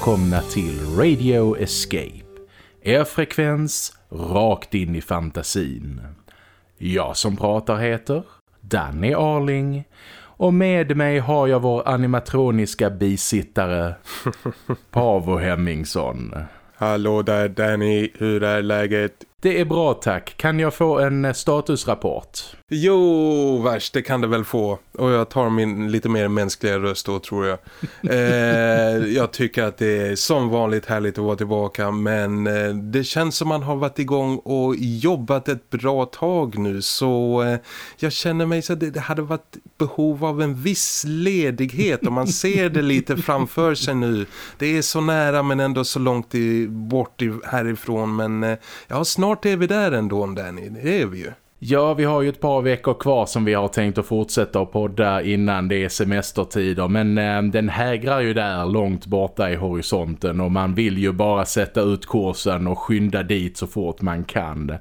Välkomna till Radio Escape. Er frekvens rakt in i fantasin. Jag som pratar heter Danny Arling och med mig har jag vår animatroniska bisittare Pavo Hemmingsson. Hallå där Danny, hur är läget? Det är bra tack. Kan jag få en statusrapport? Jo, värst, det kan det väl få. Och jag tar min lite mer mänskliga röst då tror jag. eh, jag tycker att det är som vanligt härligt att vara tillbaka. Men eh, det känns som man har varit igång och jobbat ett bra tag nu. Så eh, jag känner mig så att det, det hade varit behov av en viss ledighet. Om man ser det lite framför sig nu. Det är så nära men ändå så långt i, bort i, härifrån. Men eh, ja, snart är vi där ändå Danny. Det är vi ju. Ja, vi har ju ett par veckor kvar som vi har tänkt att fortsätta att podda innan det är semestertider. Men eh, den hägrar ju där långt borta i horisonten och man vill ju bara sätta ut kursen och skynda dit så fort man kan.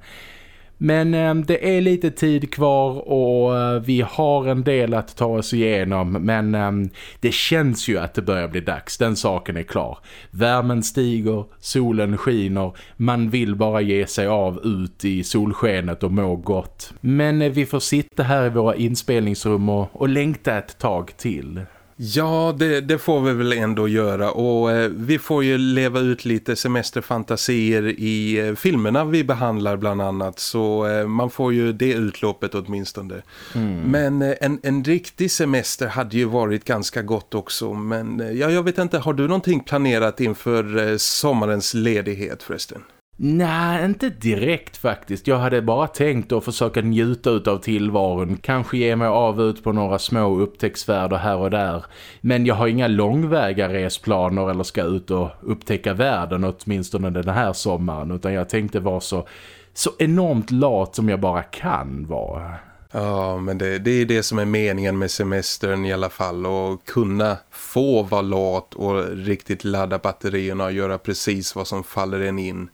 Men eh, det är lite tid kvar och eh, vi har en del att ta oss igenom. Men eh, det känns ju att det börjar bli dags, den saken är klar. Värmen stiger, solen skiner, man vill bara ge sig av ut i solskenet och må gott. Men eh, vi får sitta här i våra inspelningsrum och, och längta ett tag till. Ja, det, det, får vi väl ändå göra och eh, vi får ju leva ut lite semesterfantasier i eh, filmerna vi behandlar bland annat så eh, man får ju det utloppet åtminstone. Mm. Men eh, en, en riktig semester hade ju varit ganska gott också men eh, ja, jag vet inte, har du någonting planerat inför eh, sommarens ledighet förresten? Nej, inte direkt faktiskt. Jag hade bara tänkt att försöka njuta av tillvaron. Kanske ge mig av ut på några små upptäcktsfärder här och där. Men jag har inga långväga resplaner eller ska ut och upptäcka världen åtminstone den här sommaren. Utan jag tänkte vara så, så enormt lat som jag bara kan vara. Ja, men det, det är det som är meningen med semestern i alla fall. Att kunna få vara lat och riktigt ladda batterierna och göra precis vad som faller en in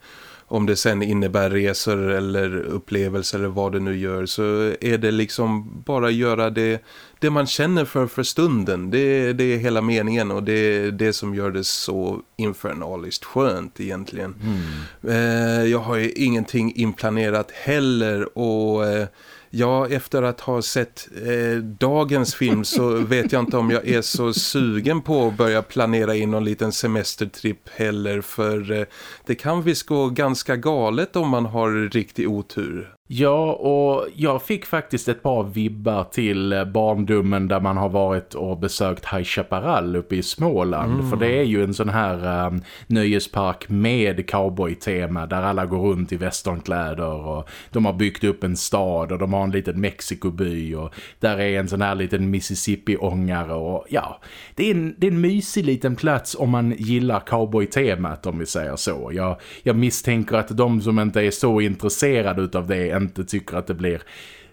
om det sen innebär resor eller upplevelser eller vad det nu gör så är det liksom bara göra det, det man känner för för stunden. Det, det är hela meningen och det är det som gör det så infernaliskt skönt egentligen. Mm. Eh, jag har ju ingenting inplanerat heller och... Eh, Ja, efter att ha sett eh, dagens film så vet jag inte om jag är så sugen på att börja planera in någon liten semestertripp heller för eh, det kan visst gå ganska galet om man har riktig otur. Ja, och jag fick faktiskt ett par vibbar till eh, barndomen där man har varit och besökt High Chaparral uppe i Småland. Mm. För det är ju en sån här um, nöjespark med cowboy-tema där alla går runt i västernkläder och de har byggt upp en stad och de har en liten Mexikoby och där är en sån här liten Mississippi-ångare och ja, det är, en, det är en mysig liten plats om man gillar cowboy-temat om vi säger så. Jag, jag misstänker att de som inte är så intresserade av det inte tycker att det blir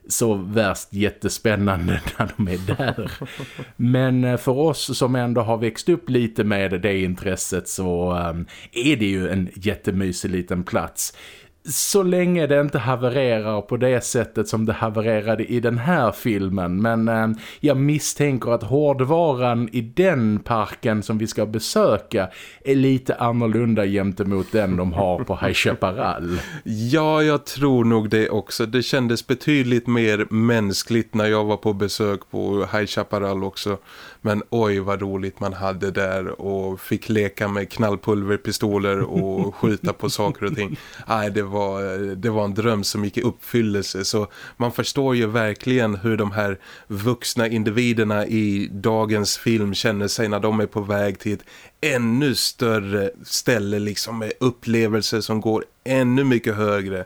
så värst jättespännande när de är där. Men eh, för oss som ändå har växt upp lite med det intresset så ehm, är det ju en jättemysig liten plats så länge det inte havererar på det sättet som det havererade i den här filmen. Men eh, jag misstänker att hårdvaran i den parken som vi ska besöka är lite annorlunda gentemot den de har på High Chaparral. Ja, jag tror nog det också. Det kändes betydligt mer mänskligt när jag var på besök på High Chaparral också. Men oj vad roligt man hade där och fick leka med knallpulverpistoler och skjuta på saker och ting. Nej, det var, det var en dröm som gick i uppfyllelse så man förstår ju verkligen hur de här vuxna individerna i dagens film känner sig när de är på väg till ett ännu större ställe liksom med upplevelser som går ännu mycket högre.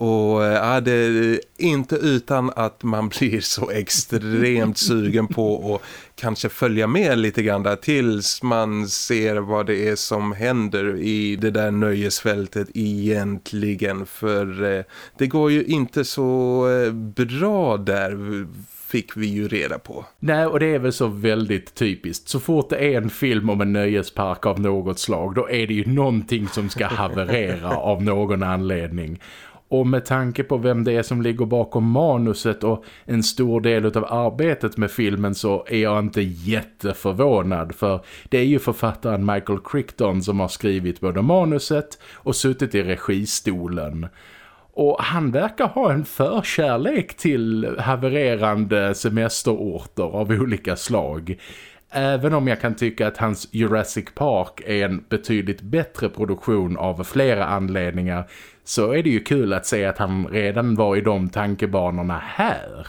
Och eh, ja, det är inte utan att man blir så extremt sugen på att kanske följa med lite grann där tills man ser vad det är som händer i det där nöjesfältet egentligen. För eh, det går ju inte så eh, bra där fick vi ju reda på. Nej, och det är väl så väldigt typiskt. Så fort det är en film om en nöjespark av något slag, då är det ju någonting som ska haverera av någon anledning. Och med tanke på vem det är som ligger bakom manuset och en stor del av arbetet med filmen så är jag inte jätteförvånad för det är ju författaren Michael Crichton som har skrivit både manuset och suttit i registolen. Och han verkar ha en förkärlek till havererande semesterorter av olika slag. Även om jag kan tycka att hans Jurassic Park är en betydligt bättre produktion av flera anledningar så är det ju kul att se att han redan var i de tankebanorna här.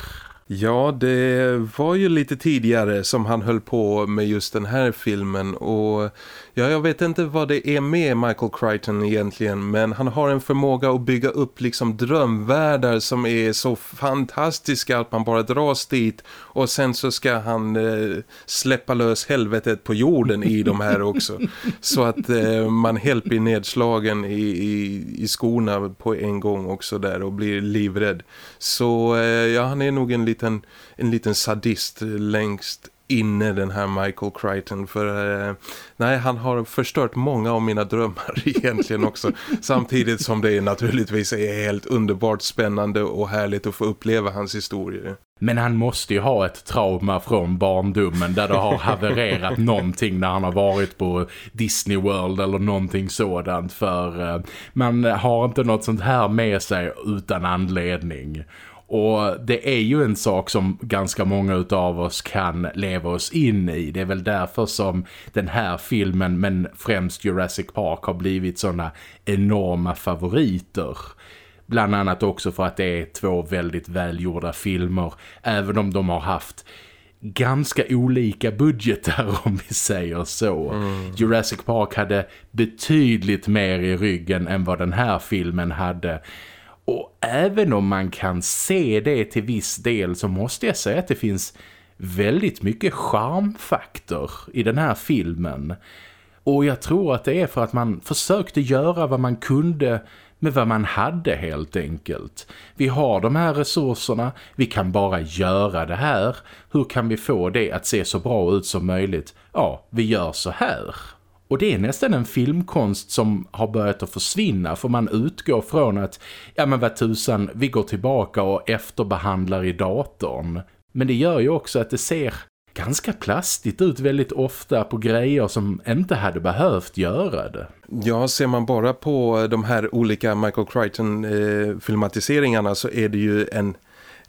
Ja, det var ju lite tidigare som han höll på med just den här filmen och ja, jag vet inte vad det är med Michael Crichton egentligen men han har en förmåga att bygga upp liksom drömvärldar som är så fantastiska att man bara dras dit och sen så ska han eh, släppa lös helvetet på jorden i de här också så att eh, man helt blir nedslagen i, i, i skorna på en gång också där och blir livrädd. Så eh, ja, han är nog en lite liten, en liten sadist längst inne den här Michael Crichton för eh, nej han har förstört många av mina drömmar egentligen också samtidigt som det naturligtvis är helt underbart spännande och härligt att få uppleva hans historier. Men han måste ju ha ett trauma från barndomen där det har havererat någonting när han har varit på Disney World eller någonting sådant för eh, man har inte något sånt här med sig utan anledning. Och det är ju en sak som ganska många av oss kan leva oss in i. Det är väl därför som den här filmen, men främst Jurassic Park, har blivit sådana enorma favoriter. Bland annat också för att det är två väldigt välgjorda filmer. Även om de har haft ganska olika budgetar om vi säger så. Mm. Jurassic Park hade betydligt mer i ryggen än vad den här filmen hade. Och även om man kan se det till viss del så måste jag säga att det finns väldigt mycket charmfaktor i den här filmen. Och jag tror att det är för att man försökte göra vad man kunde med vad man hade helt enkelt. Vi har de här resurserna, vi kan bara göra det här. Hur kan vi få det att se så bra ut som möjligt? Ja, vi gör så här. Och det är nästan en filmkonst som har börjat att försvinna för man utgår från att ja men vad tusan, vi går tillbaka och efterbehandlar i datorn. Men det gör ju också att det ser ganska plastigt ut väldigt ofta på grejer som inte hade behövt göra det. Ja, ser man bara på de här olika Michael Crichton-filmatiseringarna eh, så är det ju en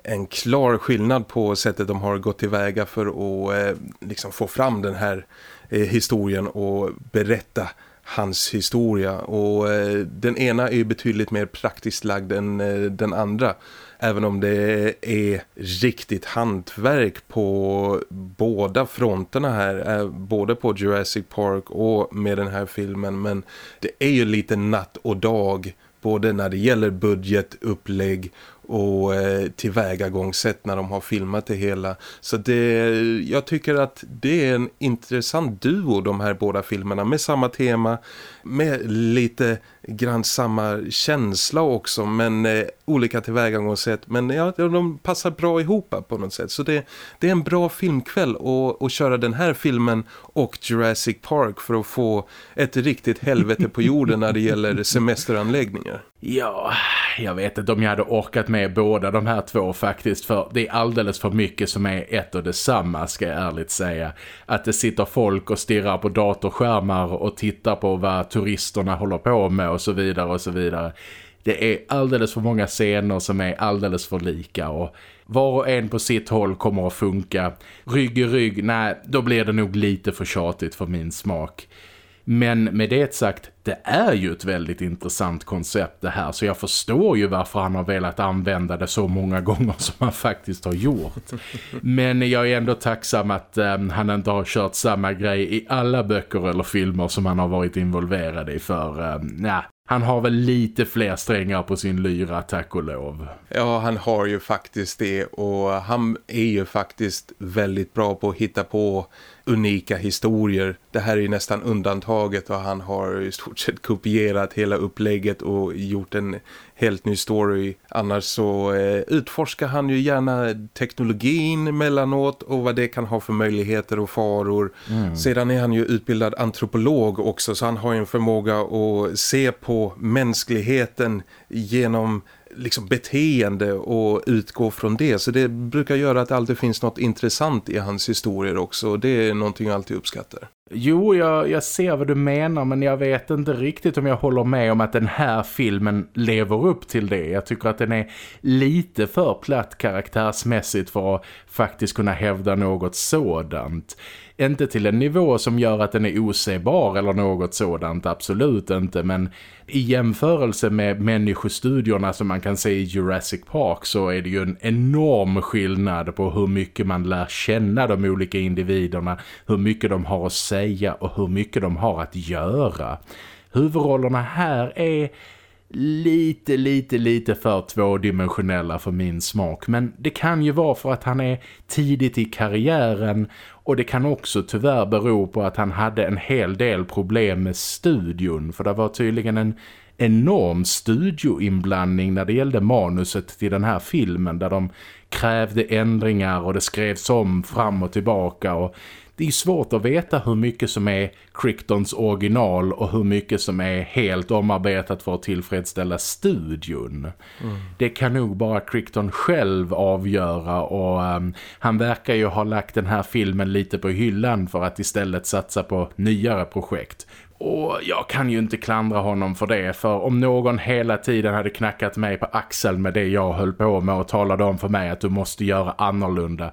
en klar skillnad på sättet de har gått tillväga för att eh, liksom få fram den här Eh, historien och berätta hans historia. Och eh, den ena är betydligt mer praktiskt lagd än eh, den andra. Även om det är riktigt hantverk på båda fronterna här eh, både på Jurassic Park och med den här filmen. Men det är ju lite natt och dag både när det gäller budget, upplägg och eh, tillvägagångssätt när de har filmat det hela. Så det, jag tycker att det är en intressant duo de här båda filmerna med samma tema, med lite grann samma känsla också men eh, olika tillvägagångssätt. Men ja, de passar bra ihop på något sätt. Så det, det är en bra filmkväll att, att köra den här filmen och Jurassic Park för att få ett riktigt helvete på jorden när det gäller semesteranläggningar. Ja, jag vet inte om jag hade orkat med båda de här två faktiskt för det är alldeles för mycket som är ett och detsamma ska jag ärligt säga. Att det sitter folk och stirrar på datorskärmar och tittar på vad turisterna håller på med och så vidare och så vidare. Det är alldeles för många scener som är alldeles för lika och var och en på sitt håll kommer att funka. Rygg i rygg, nej, då blir det nog lite för tjatigt för min smak. Men med det sagt, det är ju ett väldigt intressant koncept det här så jag förstår ju varför han har velat använda det så många gånger som han faktiskt har gjort. Men jag är ändå tacksam att um, han inte har kört samma grej i alla böcker eller filmer som han har varit involverad i för, ehm, um, nej, han har väl lite fler strängar på sin lyra, tack och lov. Ja, han har ju faktiskt det och han är ju faktiskt väldigt bra på att hitta på unika historier. Det här är ju nästan undantaget och han har i stort sett kopierat hela upplägget och gjort en helt ny story. Annars så eh, utforskar han ju gärna teknologin mellanåt och vad det kan ha för möjligheter och faror. Mm. Sedan är han ju utbildad antropolog också så han har en förmåga att se på mänskligheten genom liksom beteende och utgå från det. Så det brukar göra att det alltid finns något intressant i hans historier också och det är någonting jag alltid uppskattar. Jo, jag, jag ser vad du menar men jag vet inte riktigt om jag håller med om att den här filmen lever upp till det. Jag tycker att den är lite för platt karaktärsmässigt för att faktiskt kunna hävda något sådant. Inte till en nivå som gör att den är osebar eller något sådant, absolut inte. Men i jämförelse med människostudierna som man kan se i Jurassic Park så är det ju en enorm skillnad på hur mycket man lär känna de olika individerna, hur mycket de har att säga och hur mycket de har att göra. Huvudrollerna här är lite, lite, lite för tvådimensionella för min smak. Men det kan ju vara för att han är tidigt i karriären och det kan också tyvärr bero på att han hade en hel del problem med studion. För det var tydligen en enorm studioinblandning när det gällde manuset till den här filmen där de krävde ändringar och det skrevs om fram och tillbaka och det är svårt att veta hur mycket som är Cricktons original och hur mycket som är helt omarbetat för att tillfredsställa studion. Mm. Det kan nog bara Crichton själv avgöra och um, han verkar ju ha lagt den här filmen lite på hyllan för att istället satsa på nyare projekt. Och jag kan ju inte klandra honom för det för om någon hela tiden hade knackat mig på axeln med det jag höll på med och talade om för mig att du måste göra annorlunda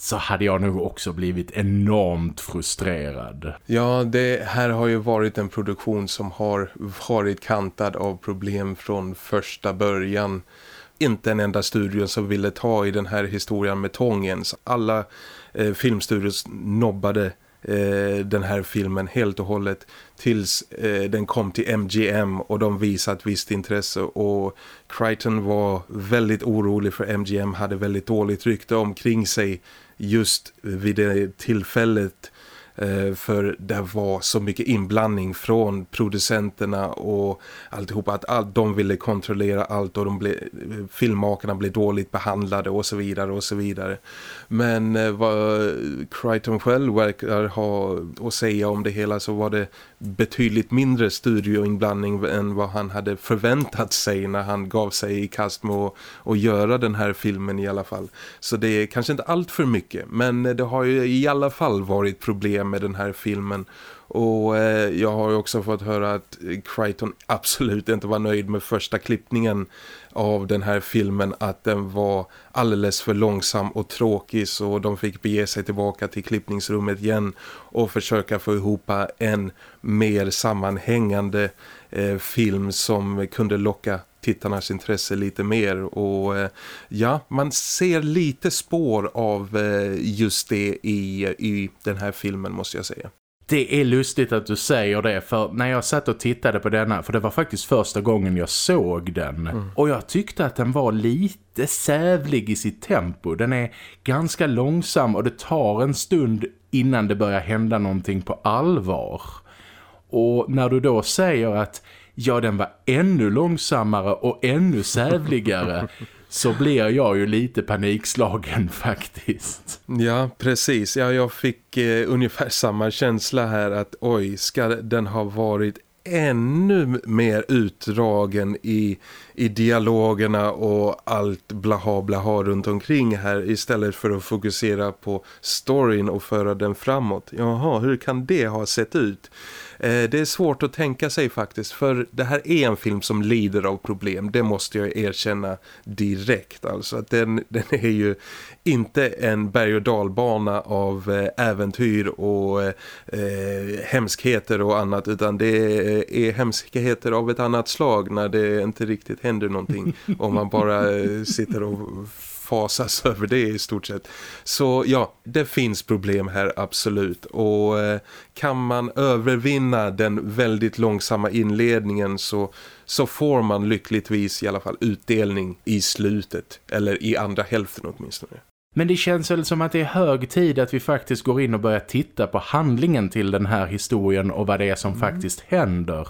så hade jag nog också blivit enormt frustrerad. Ja, det här har ju varit en produktion som har varit kantad av problem från första början. Inte en enda studio som ville ta i den här historien med tångens. Alla eh, filmstudios nobbade eh, den här filmen helt och hållet tills eh, den kom till MGM och de visade ett visst intresse och Crichton var väldigt orolig för MGM hade väldigt dåligt rykte omkring sig just vid det tillfället Eh, för det var så mycket inblandning från producenterna och alltihopa att all, de ville kontrollera allt och de ble, filmmakarna blev dåligt behandlade och så vidare och så vidare. Men eh, vad Crichton själv verkar ha att säga om det hela så var det betydligt mindre studioinblandning än vad han hade förväntat sig när han gav sig i kast med att, att göra den här filmen i alla fall. Så det är kanske inte allt för mycket men eh, det har ju i alla fall varit problem med den här filmen. Och eh, jag har ju också fått höra att Crichton absolut inte var nöjd med första klippningen av den här filmen. Att den var alldeles för långsam och tråkig så de fick bege sig tillbaka till klippningsrummet igen och försöka få ihop en mer sammanhängande eh, film som kunde locka tittarnas intresse lite mer och eh, ja, man ser lite spår av eh, just det i, i den här filmen måste jag säga. Det är lustigt att du säger det för när jag satt och tittade på denna, för det var faktiskt första gången jag såg den mm. och jag tyckte att den var lite sävlig i sitt tempo. Den är ganska långsam och det tar en stund innan det börjar hända någonting på allvar. Och när du då säger att ja den var ännu långsammare och ännu sävligare så blir jag ju lite panikslagen faktiskt. Ja, precis. Ja, jag fick eh, ungefär samma känsla här att oj, ska den ha varit ännu mer utdragen i, i dialogerna och allt blaha blaha runt omkring här istället för att fokusera på storyn och föra den framåt. Jaha, hur kan det ha sett ut? Eh, det är svårt att tänka sig faktiskt för det här är en film som lider av problem. Det måste jag erkänna direkt. Alltså att den, den är ju inte en berg- och dalbana av eh, äventyr och eh, hemskheter och annat utan det är hemskheter av ett annat slag när det inte riktigt händer någonting om man bara sitter och fasas över det i stort sett. Så ja, det finns problem här absolut och eh, kan man övervinna den väldigt långsamma inledningen så, så får man lyckligtvis i alla fall utdelning i slutet eller i andra hälften åtminstone. Men det känns väl som att det är hög tid att vi faktiskt går in och börjar titta på handlingen till den här historien och vad det är som mm. faktiskt händer.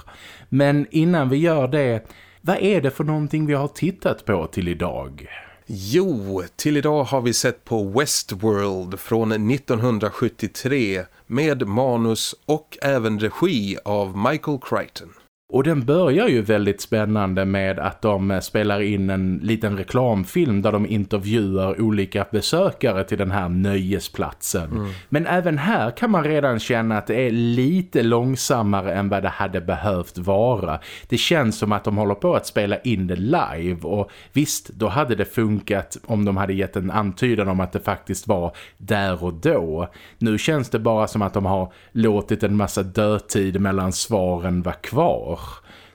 Men innan vi gör det, vad är det för någonting vi har tittat på till idag? Jo, till idag har vi sett på Westworld från 1973 med manus och även regi av Michael Crichton. Och den börjar ju väldigt spännande med att de spelar in en liten reklamfilm där de intervjuar olika besökare till den här nöjesplatsen. Mm. Men även här kan man redan känna att det är lite långsammare än vad det hade behövt vara. Det känns som att de håller på att spela in det live och visst, då hade det funkat om de hade gett en antydan om att det faktiskt var där och då. Nu känns det bara som att de har låtit en massa dödtid mellan svaren vara kvar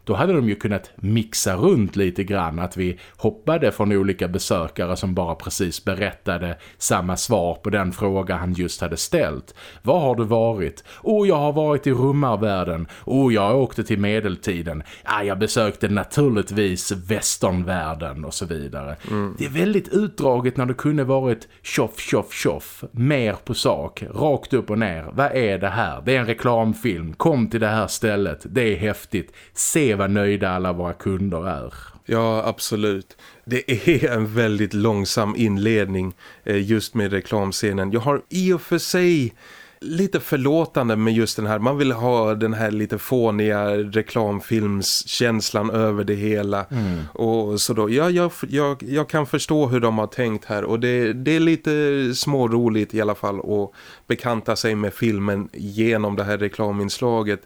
då hade de ju kunnat mixa runt lite grann att vi hoppade från olika besökare som bara precis berättade samma svar på den fråga han just hade ställt. Var har du varit? Oh, jag har varit i rummarvärlden. Oh, jag åkte till medeltiden. Ah, jag besökte naturligtvis västernvärlden och så vidare. Mm. Det är väldigt utdraget när det kunde varit tjoff, tjoff, tjoff. Mer på sak. Rakt upp och ner. Vad är det här? Det är en reklamfilm. Kom till det här stället. Det är häftigt. Se vad nöjda alla våra kunder är. Ja, absolut. Det är en väldigt långsam inledning eh, just med reklamscenen. Jag har i och för sig lite förlåtande med just den här. Man vill ha den här lite fåniga reklamfilmskänslan över det hela. Mm. Och så då, ja, jag, jag, jag kan förstå hur de har tänkt här. Och det, det är lite småroligt i alla fall att bekanta sig med filmen genom det här reklaminslaget.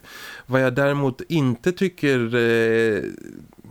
Vad jag däremot inte tycker eh,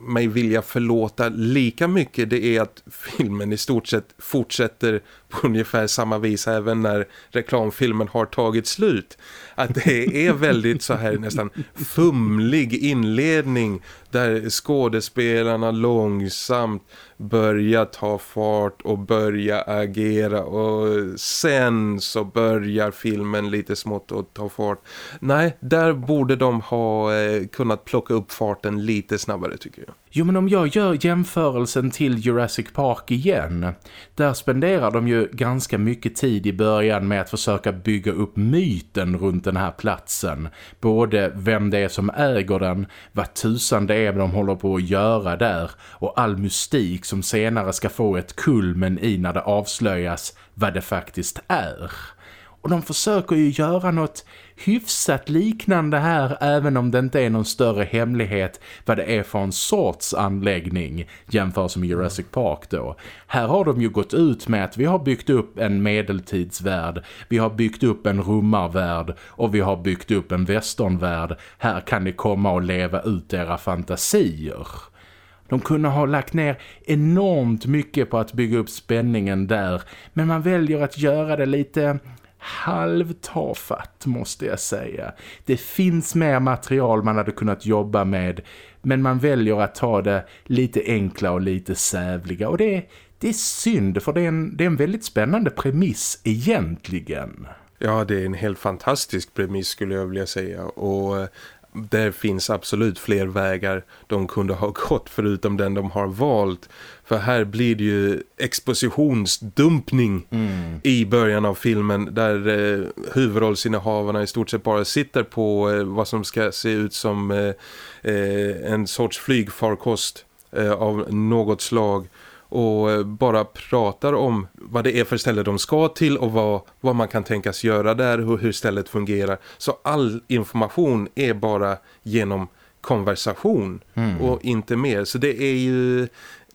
mig vilja förlåta lika mycket det är att filmen i stort sett fortsätter på ungefär samma vis även när reklamfilmen har tagit slut. Att det är väldigt så här nästan fumlig inledning där skådespelarna långsamt börjar ta fart och börja agera och sen så börjar filmen lite smått att ta fart. Nej, där borde de ha eh, kunnat plocka upp farten lite snabbare tycker jag. Jo men om jag gör jämförelsen till Jurassic Park igen, där spenderar de ju ganska mycket tid i början med att försöka bygga upp myten runt den här platsen. Både vem det är som äger den, vad tusan det är de håller på att göra där och all mystik som senare ska få ett kulmen i när det avslöjas vad det faktiskt är. Och de försöker ju göra något hyfsat liknande här även om det inte är någon större hemlighet vad det är för en sorts anläggning jämfört med Jurassic Park då. Här har de ju gått ut med att vi har byggt upp en medeltidsvärld, vi har byggt upp en rummarvärld och vi har byggt upp en västernvärld. Här kan ni komma och leva ut era fantasier. De kunde ha lagt ner enormt mycket på att bygga upp spänningen där men man väljer att göra det lite halvtafatt måste jag säga. Det finns mer material man hade kunnat jobba med men man väljer att ta det lite enkla och lite sävliga och det, det är synd för det är, en, det är en väldigt spännande premiss egentligen. Ja, det är en helt fantastisk premiss skulle jag vilja säga och där finns absolut fler vägar de kunde ha gått förutom den de har valt. För här blir det ju expositionsdumpning mm. i början av filmen där eh, huvudrollsinnehavarna i stort sett bara sitter på eh, vad som ska se ut som eh, eh en sorts flygfarkost eh, av något slag och eh, bara pratar om vad det är för ställe de ska till och vad, vad man kan tänkas göra där och hur stället fungerar. Så all information är bara genom konversation mm. och inte mer. Så det är ju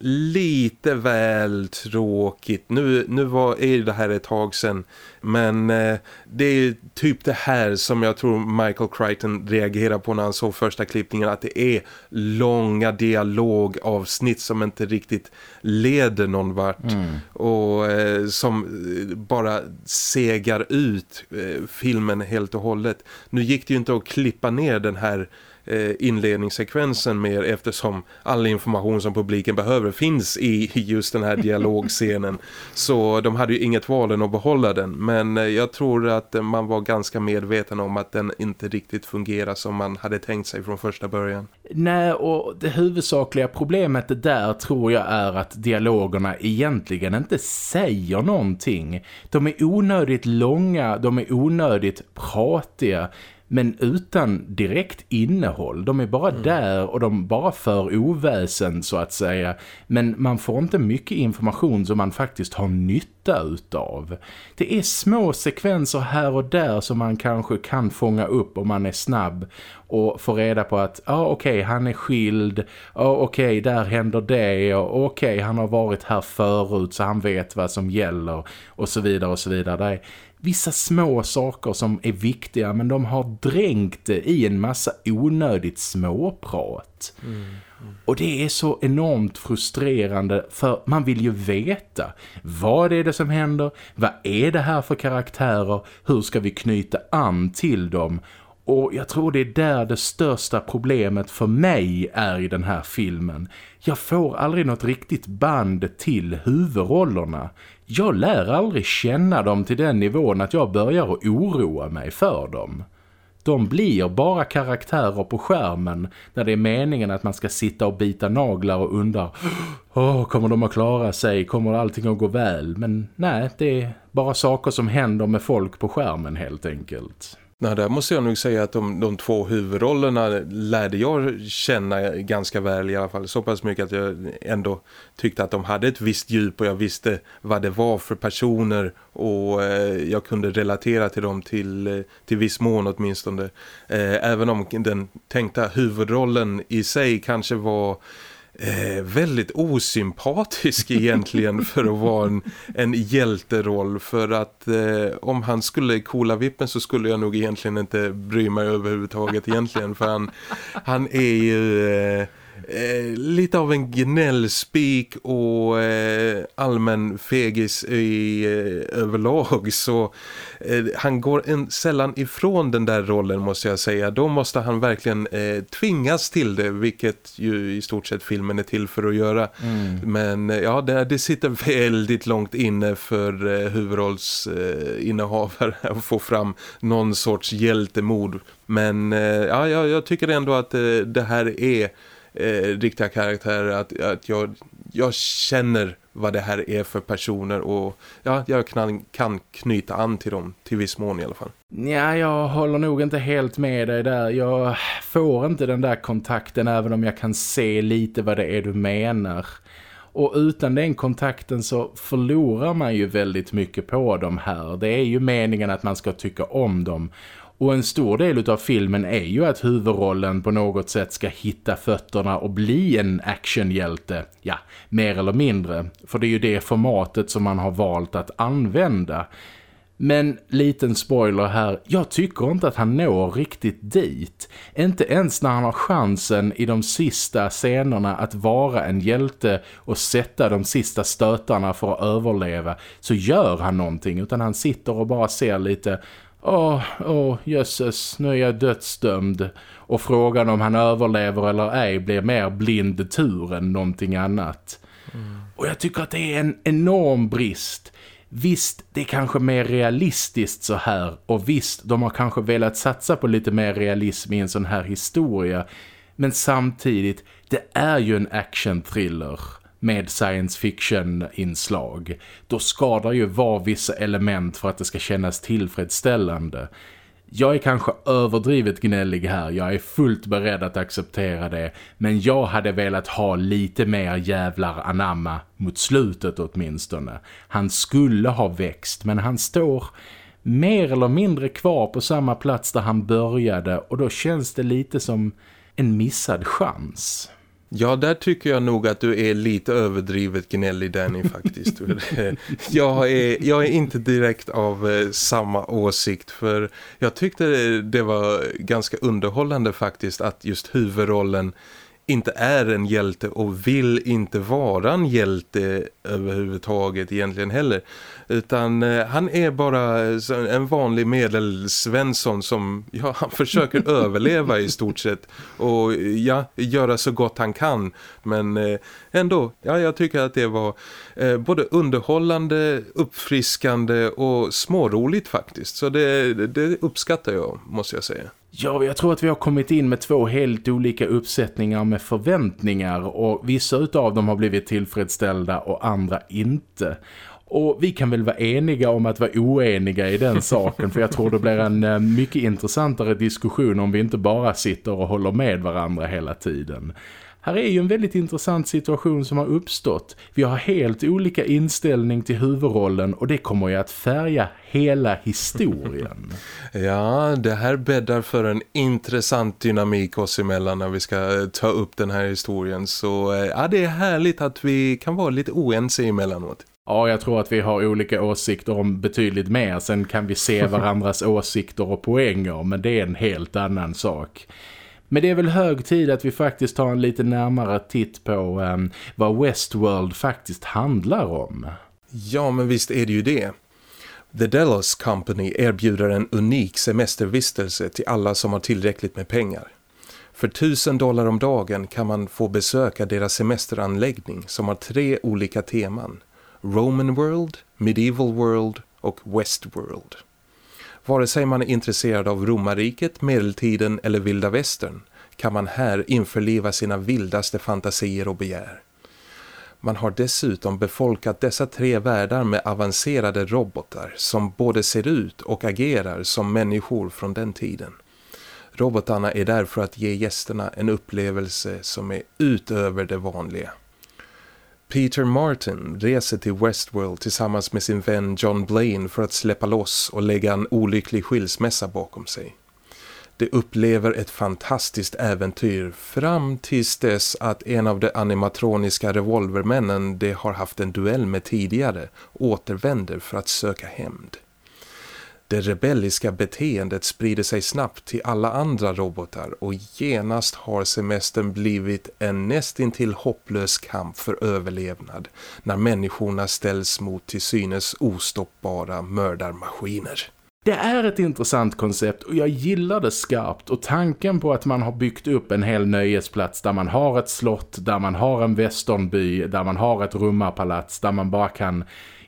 lite väl tråkigt. Nu, nu var, är det här ett tag sedan men eh, det är typ det här som jag tror Michael Crichton reagerar på när han såg första klippningen att det är långa dialogavsnitt som inte riktigt leder någon vart mm. och eh, som eh, bara segar ut eh, filmen helt och hållet. Nu gick det ju inte att klippa ner den här inledningssekvensen mer eftersom all information som publiken behöver finns i just den här dialogscenen. Så de hade ju inget val än att behålla den. Men eh, jag tror att man var ganska medveten om att den inte riktigt fungerar som man hade tänkt sig från första början. Nej, och det huvudsakliga problemet där tror jag är att dialogerna egentligen inte säger någonting. De är onödigt långa, de är onödigt pratiga. Men utan direkt innehåll. De är bara mm. där och de bara för oväsen så att säga. Men man får inte mycket information som man faktiskt har nytta utav. Det är små sekvenser här och där som man kanske kan fånga upp om man är snabb och få reda på att ja ah, okej okay, han är skild, ja ah, okej okay, där händer det och okej okay, han har varit här förut så han vet vad som gäller och så vidare och så vidare. Det är vissa små saker som är viktiga men de har dränkt det i en massa onödigt småprat. Mm, mm. Och det är så enormt frustrerande för man vill ju veta vad är det som händer, vad är det här för karaktärer, hur ska vi knyta an till dem och jag tror det är där det största problemet för mig är i den här filmen. Jag får aldrig något riktigt band till huvudrollerna. Jag lär aldrig känna dem till den nivån att jag börjar att oroa mig för dem. De blir bara karaktärer på skärmen när det är meningen att man ska sitta och bita naglar och undra Åh, kommer de att klara sig? Kommer allting att gå väl? Men nej, det är bara saker som händer med folk på skärmen helt enkelt. Nej, där måste jag nog säga att de, de två huvudrollerna lärde jag känna ganska väl i alla fall. Så pass mycket att jag ändå tyckte att de hade ett visst djup och jag visste vad det var för personer och eh, jag kunde relatera till dem till, eh, till viss mån åtminstone. Eh, även om den tänkta huvudrollen i sig kanske var eh, väldigt osympatisk egentligen för att vara en, en hjälteroll. För att eh, om han skulle kola vippen så skulle jag nog egentligen inte bry mig överhuvudtaget egentligen. För han, han är ju... Eh, Eh, lite av en gnällspik och eh, allmän fegis i eh, överlag så eh, han går en, sällan ifrån den där rollen måste jag säga. Då måste han verkligen eh, tvingas till det vilket ju i stort sett filmen är till för att göra. Mm. Men ja, det, det, sitter väldigt långt inne för eh, huvudrollsinnehavare att få fram någon sorts hjältemod. Men ja, jag, jag tycker ändå att det här är eh, riktiga karaktärer att, att jag, jag känner vad det här är för personer och ja, jag kan, kan knyta an till dem till viss mån i alla fall. Ja, jag håller nog inte helt med dig där. Jag får inte den där kontakten även om jag kan se lite vad det är du menar. Och utan den kontakten så förlorar man ju väldigt mycket på dem här. Det är ju meningen att man ska tycka om dem. Och en stor del av filmen är ju att huvudrollen på något sätt ska hitta fötterna och bli en actionhjälte. Ja, mer eller mindre. För det är ju det formatet som man har valt att använda. Men liten spoiler här, jag tycker inte att han når riktigt dit. Inte ens när han har chansen i de sista scenerna att vara en hjälte och sätta de sista stötarna för att överleva så gör han någonting utan han sitter och bara ser lite Åh, åh, jösses, nu är jag dödsdömd. Och frågan om han överlever eller ej blir mer blind tur än någonting annat. Mm. Och jag tycker att det är en enorm brist. Visst, det är kanske mer realistiskt så här. Och visst, de har kanske velat satsa på lite mer realism i en sån här historia. Men samtidigt, det är ju en action-thriller med science fiction-inslag. Då ska det ju vara vissa element för att det ska kännas tillfredsställande. Jag är kanske överdrivet gnällig här, jag är fullt beredd att acceptera det. Men jag hade velat ha lite mer jävlar anamma mot slutet åtminstone. Han skulle ha växt men han står mer eller mindre kvar på samma plats där han började och då känns det lite som en missad chans. Ja, där tycker jag nog att du är lite överdrivet gnällig Danny faktiskt. jag, är, jag är inte direkt av eh, samma åsikt för jag tyckte det var ganska underhållande faktiskt att just huvudrollen inte är en hjälte och vill inte vara en hjälte överhuvudtaget egentligen heller. Utan eh, han är bara en vanlig medelsvensson som ja, han försöker överleva i stort sett. Och ja, göra så gott han kan. Men eh, ändå, ja, jag tycker att det var eh, både underhållande, uppfriskande och småroligt faktiskt. Så det, det uppskattar jag, måste jag säga. Ja, jag tror att vi har kommit in med två helt olika uppsättningar med förväntningar och vissa av dem har blivit tillfredsställda och andra inte. Och vi kan väl vara eniga om att vara oeniga i den saken för jag tror det blir en eh, mycket intressantare diskussion om vi inte bara sitter och håller med varandra hela tiden. Här är ju en väldigt intressant situation som har uppstått. Vi har helt olika inställning till huvudrollen och det kommer ju att färga hela historien. ja, det här bäddar för en intressant dynamik oss emellan när vi ska eh, ta upp den här historien. Så eh, ja, det är härligt att vi kan vara lite oense emellanåt. Ja, jag tror att vi har olika åsikter om betydligt mer. Sen kan vi se varandras åsikter och poänger, men det är en helt annan sak. Men det är väl hög tid att vi faktiskt tar en lite närmare titt på um, vad Westworld faktiskt handlar om. Ja, men visst är det ju det. The Delos Company erbjuder en unik semestervistelse till alla som har tillräckligt med pengar. För tusen dollar om dagen kan man få besöka deras semesteranläggning som har tre olika teman. Roman World, Medieval World och Westworld. Vare sig man är intresserad av romarriket, medeltiden eller vilda västern kan man här införliva sina vildaste fantasier och begär. Man har dessutom befolkat dessa tre världar med avancerade robotar som både ser ut och agerar som människor från den tiden. Robotarna är där för att ge gästerna en upplevelse som är utöver det vanliga. Peter Martin reser till Westworld tillsammans med sin vän John Blaine för att släppa loss och lägga en olycklig skilsmässa bakom sig. De upplever ett fantastiskt äventyr fram tills dess att en av de animatroniska revolvermännen de har haft en duell med tidigare återvänder för att söka hämnd. Det rebelliska beteendet sprider sig snabbt till alla andra robotar och genast har semestern blivit en nästintill hopplös kamp för överlevnad när människorna ställs mot till synes ostoppbara mördarmaskiner. Det är ett intressant koncept och jag gillar det skarpt och tanken på att man har byggt upp en hel nöjesplats där man har ett slott, där man har en västernby, där man har ett rummarpalats, där man bara kan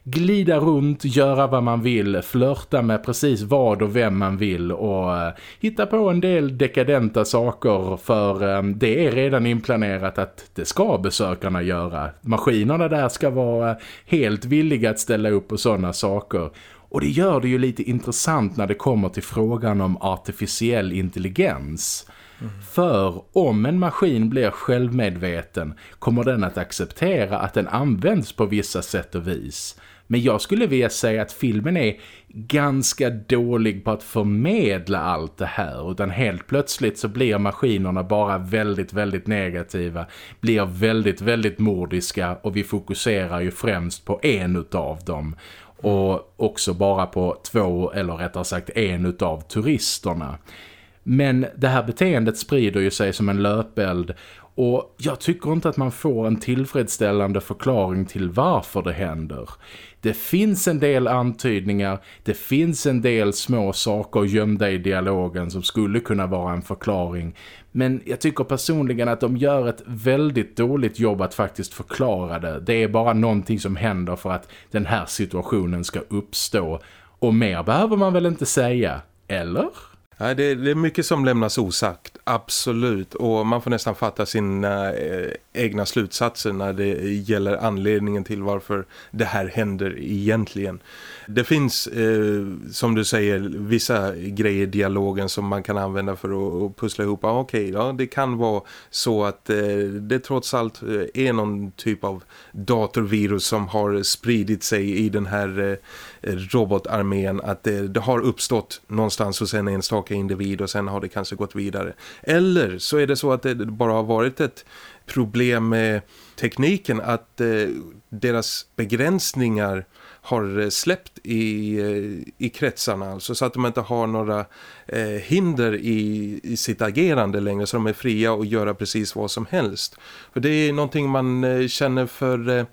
glida runt, göra vad man vill, flörta med precis vad och vem man vill och eh, hitta på en del dekadenta saker för eh, det är redan inplanerat att det ska besökarna göra. Maskinerna där ska vara eh, helt villiga att ställa upp på sådana saker. Och det gör det ju lite intressant när det kommer till frågan om artificiell intelligens. Mm. För om en maskin blir självmedveten kommer den att acceptera att den används på vissa sätt och vis. Men jag skulle vilja säga att filmen är ganska dålig på att förmedla allt det här. Utan helt plötsligt så blir maskinerna bara väldigt, väldigt negativa. Blir väldigt, väldigt mordiska och vi fokuserar ju främst på en utav dem. Och också bara på två, eller rättare sagt en utav turisterna. Men det här beteendet sprider ju sig som en löpeld och jag tycker inte att man får en tillfredsställande förklaring till varför det händer. Det finns en del antydningar, det finns en del små saker gömda i dialogen som skulle kunna vara en förklaring. Men jag tycker personligen att de gör ett väldigt dåligt jobb att faktiskt förklara det. Det är bara någonting som händer för att den här situationen ska uppstå. Och mer behöver man väl inte säga, eller? Nej, det, är mycket som lämnas osagt, absolut. Och man får nästan fatta sina eh, egna slutsatser när det gäller anledningen till varför det här händer egentligen. Det finns, eh, som du säger, vissa grejer i dialogen som man kan använda för att, pussla ihop. Ah, Okej, okay, ja, det kan vara så att eh, det trots allt eh, är någon typ av datorvirus som har spridit sig i den här eh, robotarmén. Att det, det, har uppstått någonstans hos en enstaka individ och sen har det kanske gått vidare. Eller så är det så att det bara har varit ett problem med tekniken att eh, deras begränsningar har eh, släppt i, eh, i kretsarna alltså så att de inte har några eh, hinder i, i sitt agerande längre så de är fria att göra precis vad som helst. För det är någonting man eh, känner för eh,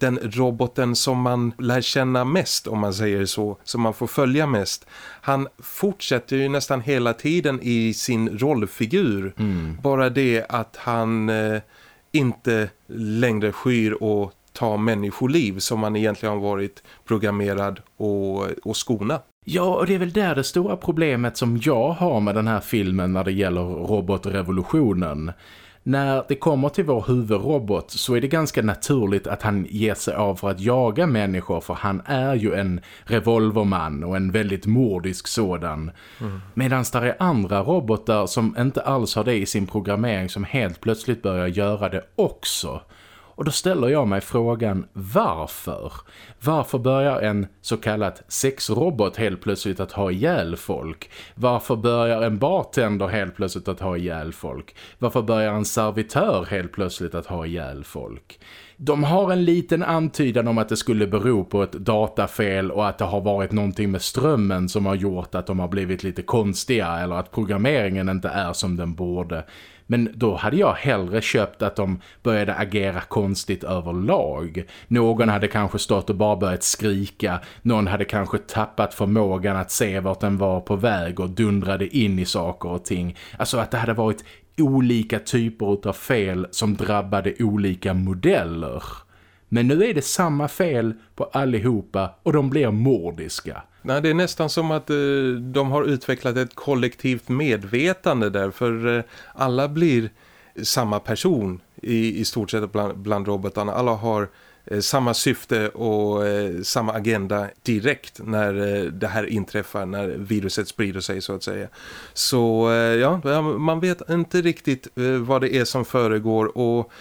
den roboten som man lär känna mest om man säger så, som man får följa mest. Han fortsätter ju nästan hela tiden i sin rollfigur. Mm. Bara det att han eh, inte längre skyr och ta människoliv som man egentligen har varit programmerad och, och skona. Ja, och det är väl där det stora problemet som jag har med den här filmen när det gäller robotrevolutionen. När det kommer till vår huvudrobot så är det ganska naturligt att han ger sig av för att jaga människor för han är ju en revolverman och en väldigt mordisk sådan. Mm. Medan det är andra robotar som inte alls har det i sin programmering som helt plötsligt börjar göra det också. Och då ställer jag mig frågan, varför? Varför börjar en så kallad sexrobot helt plötsligt att ha ihjäl folk? Varför börjar en bartender helt plötsligt att ha ihjäl folk? Varför börjar en servitör helt plötsligt att ha ihjäl folk? De har en liten antydan om att det skulle bero på ett datafel och att det har varit någonting med strömmen som har gjort att de har blivit lite konstiga eller att programmeringen inte är som den borde. Men då hade jag hellre köpt att de började agera konstigt överlag. Någon hade kanske stått och bara börjat skrika. Någon hade kanske tappat förmågan att se vart den var på väg och dundrade in i saker och ting. Alltså att det hade varit olika typer av fel som drabbade olika modeller. Men nu är det samma fel på allihopa och de blir mordiska. Nej, det är nästan som att eh, de har utvecklat ett kollektivt medvetande där för eh, alla blir samma person i, i stort sett bland, bland robotarna. Alla har eh, samma syfte och eh, samma agenda direkt när eh, det här inträffar, när viruset sprider sig så att säga. Så eh, ja, man vet inte riktigt eh, vad det är som föregår och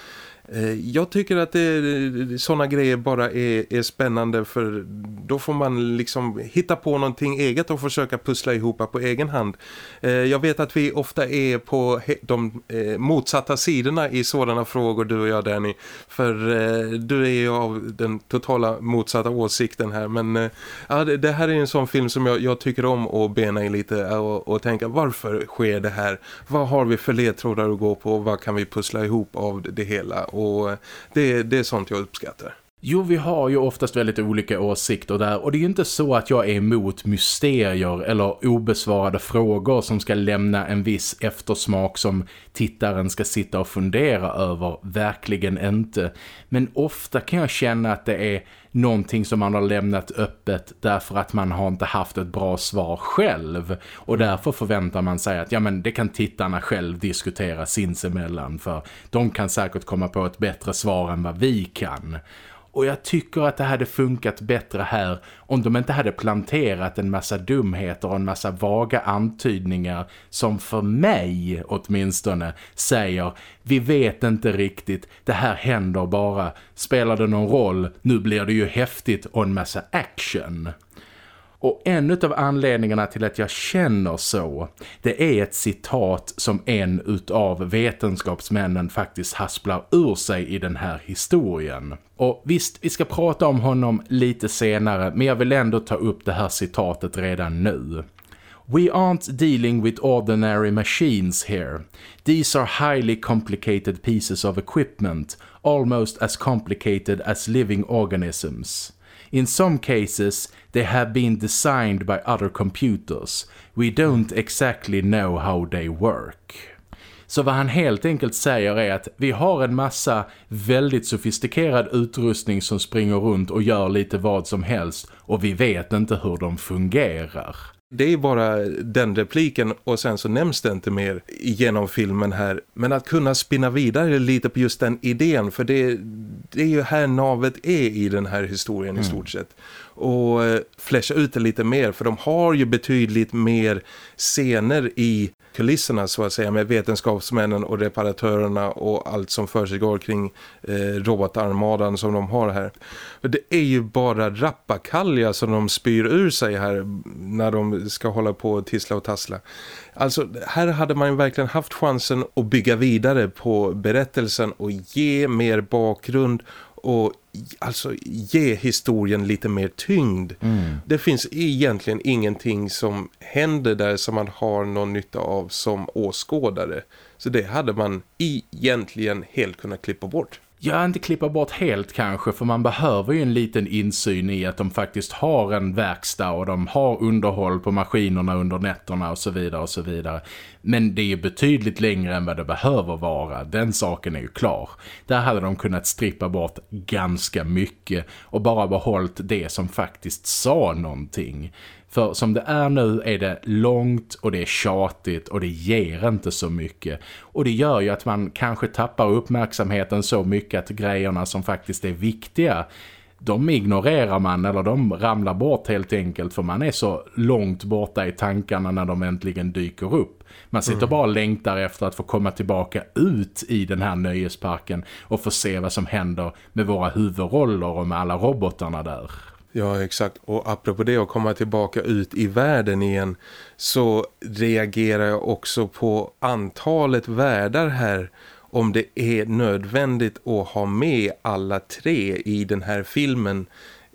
Eh, jag tycker att det, sådana grejer bara är, är spännande för då får man liksom hitta på någonting eget och försöka pussla ihop på egen hand. Eh, jag vet att vi ofta är på de eh, motsatta sidorna i sådana frågor du och jag Danny. För du är ju av den totala motsatta åsikten här men ja, det här är en sån film som jag, jag tycker om att bena i lite och, och tänka varför sker det här? Vad har vi för ledtrådar att gå på? Vad kan vi pussla ihop av det hela? Och det, det är sånt jag uppskattar. Jo, vi har ju oftast väldigt olika åsikter där och det är ju inte så att jag är emot mysterier eller obesvarade frågor som ska lämna en viss eftersmak som tittaren ska sitta och fundera över. Verkligen inte. Men ofta kan jag känna att det är någonting som man har lämnat öppet därför att man har inte haft ett bra svar själv och därför förväntar man sig att ja men det kan tittarna själv diskutera sinsemellan för de kan säkert komma på ett bättre svar än vad vi kan. Och jag tycker att det hade funkat bättre här om de inte hade planterat en massa dumheter och en massa vaga antydningar som för mig åtminstone säger vi vet inte riktigt, det här händer bara, spelar det någon roll, nu blir det ju häftigt och en massa action. Och en av anledningarna till att jag känner så, det är ett citat som en utav vetenskapsmännen faktiskt hasplar ur sig i den här historien. Och visst, vi ska prata om honom lite senare, men jag vill ändå ta upp det här citatet redan nu. We aren't dealing with ordinary machines here. These are highly complicated pieces of equipment, almost as complicated as living organisms. In some cases, they have been designed by other computers. We don't exactly know how they work. Så vad han helt enkelt säger är att vi har en massa väldigt sofistikerad utrustning som springer runt och gör lite vad som helst och vi vet inte hur de fungerar. Det är bara den repliken och sen så nämns det inte mer genom filmen här. Men att kunna spinna vidare lite på just den idén för det, det är ju här navet är i den här historien mm. i stort sett. Och eh, fläscha ut det lite mer för de har ju betydligt mer scener i kulisserna så att säga med vetenskapsmännen och reparatörerna och allt som för sig går kring eh, robotarmadan som de har här. Det är ju bara rappakalja som de spyr ur sig här när de ska hålla på och tissla och tassla. Alltså här hade man verkligen haft chansen att bygga vidare på berättelsen och ge mer bakgrund och alltså ge historien lite mer tyngd. Mm. Det finns egentligen ingenting som händer där som man har någon nytta av som åskådare. Så det hade man egentligen helt kunnat klippa bort. Ja, inte klippa bort helt kanske för man behöver ju en liten insyn i att de faktiskt har en verkstad och de har underhåll på maskinerna under nätterna och så vidare och så vidare. Men det är ju betydligt längre än vad det behöver vara. Den saken är ju klar. Där hade de kunnat strippa bort ganska mycket och bara behållit det som faktiskt sa någonting. För som det är nu är det långt och det är tjatigt och det ger inte så mycket. Och det gör ju att man kanske tappar uppmärksamheten så mycket att grejerna som faktiskt är viktiga de ignorerar man eller de ramlar bort helt enkelt för man är så långt borta i tankarna när de äntligen dyker upp. Man sitter mm. bara och längtar efter att få komma tillbaka ut i den här nöjesparken och få se vad som händer med våra huvudroller och med alla robotarna där. Ja, exakt. Och apropå det att komma tillbaka ut i världen igen så reagerar jag också på antalet världar här om det är nödvändigt att ha med alla tre i den här filmen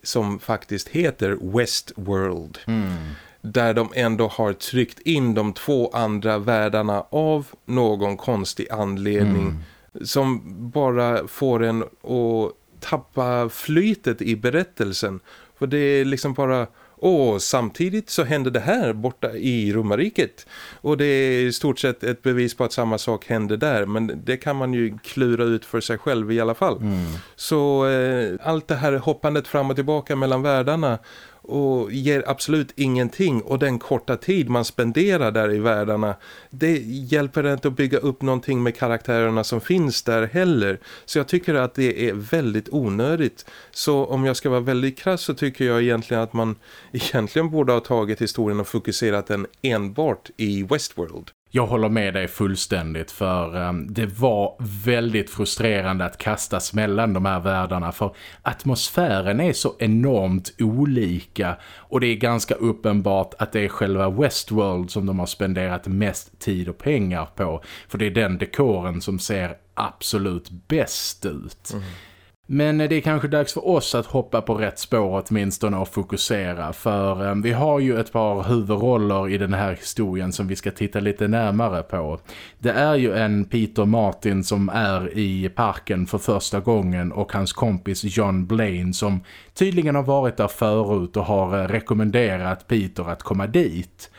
som faktiskt heter Westworld. Mm. Där de ändå har tryckt in de två andra världarna av någon konstig anledning. Mm. Som bara får en att tappa flytet i berättelsen. För det är liksom bara och samtidigt så händer det här borta i Romariket. Och det är i stort sett ett bevis på att samma sak händer där. Men det kan man ju klura ut för sig själv i alla fall. Mm. Så eh, allt det här hoppandet fram och tillbaka mellan världarna och ger absolut ingenting. Och den korta tid man spenderar där i världarna det hjälper inte att bygga upp någonting med karaktärerna som finns där heller. Så jag tycker att det är väldigt onödigt. Så om jag ska vara väldigt krass så tycker jag egentligen att man egentligen borde ha tagit historien och fokuserat den enbart i Westworld jag håller med dig fullständigt för ehm, det var väldigt frustrerande att kastas mellan de här världarna för atmosfären är så enormt olika och det är ganska uppenbart att det är själva Westworld som de har spenderat mest tid och pengar på för det är den dekoren som ser absolut bäst ut. Mm. Men eh, det är kanske dags för oss att hoppa på rätt spår åtminstone och fokusera för eh, vi har ju ett par huvudroller i den här historien som vi ska titta lite närmare på. Det är ju en Peter Martin som är i parken för första gången och hans kompis John Blaine som tydligen har varit där förut och har eh, rekommenderat Peter att komma dit.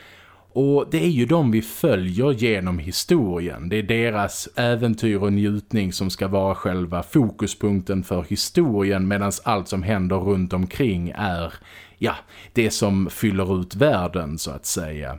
Och det är ju de vi följer genom historien. Det är deras äventyr och njutning som ska vara själva fokuspunkten för historien medan allt som händer runt omkring är, ja, det som fyller ut världen så att säga.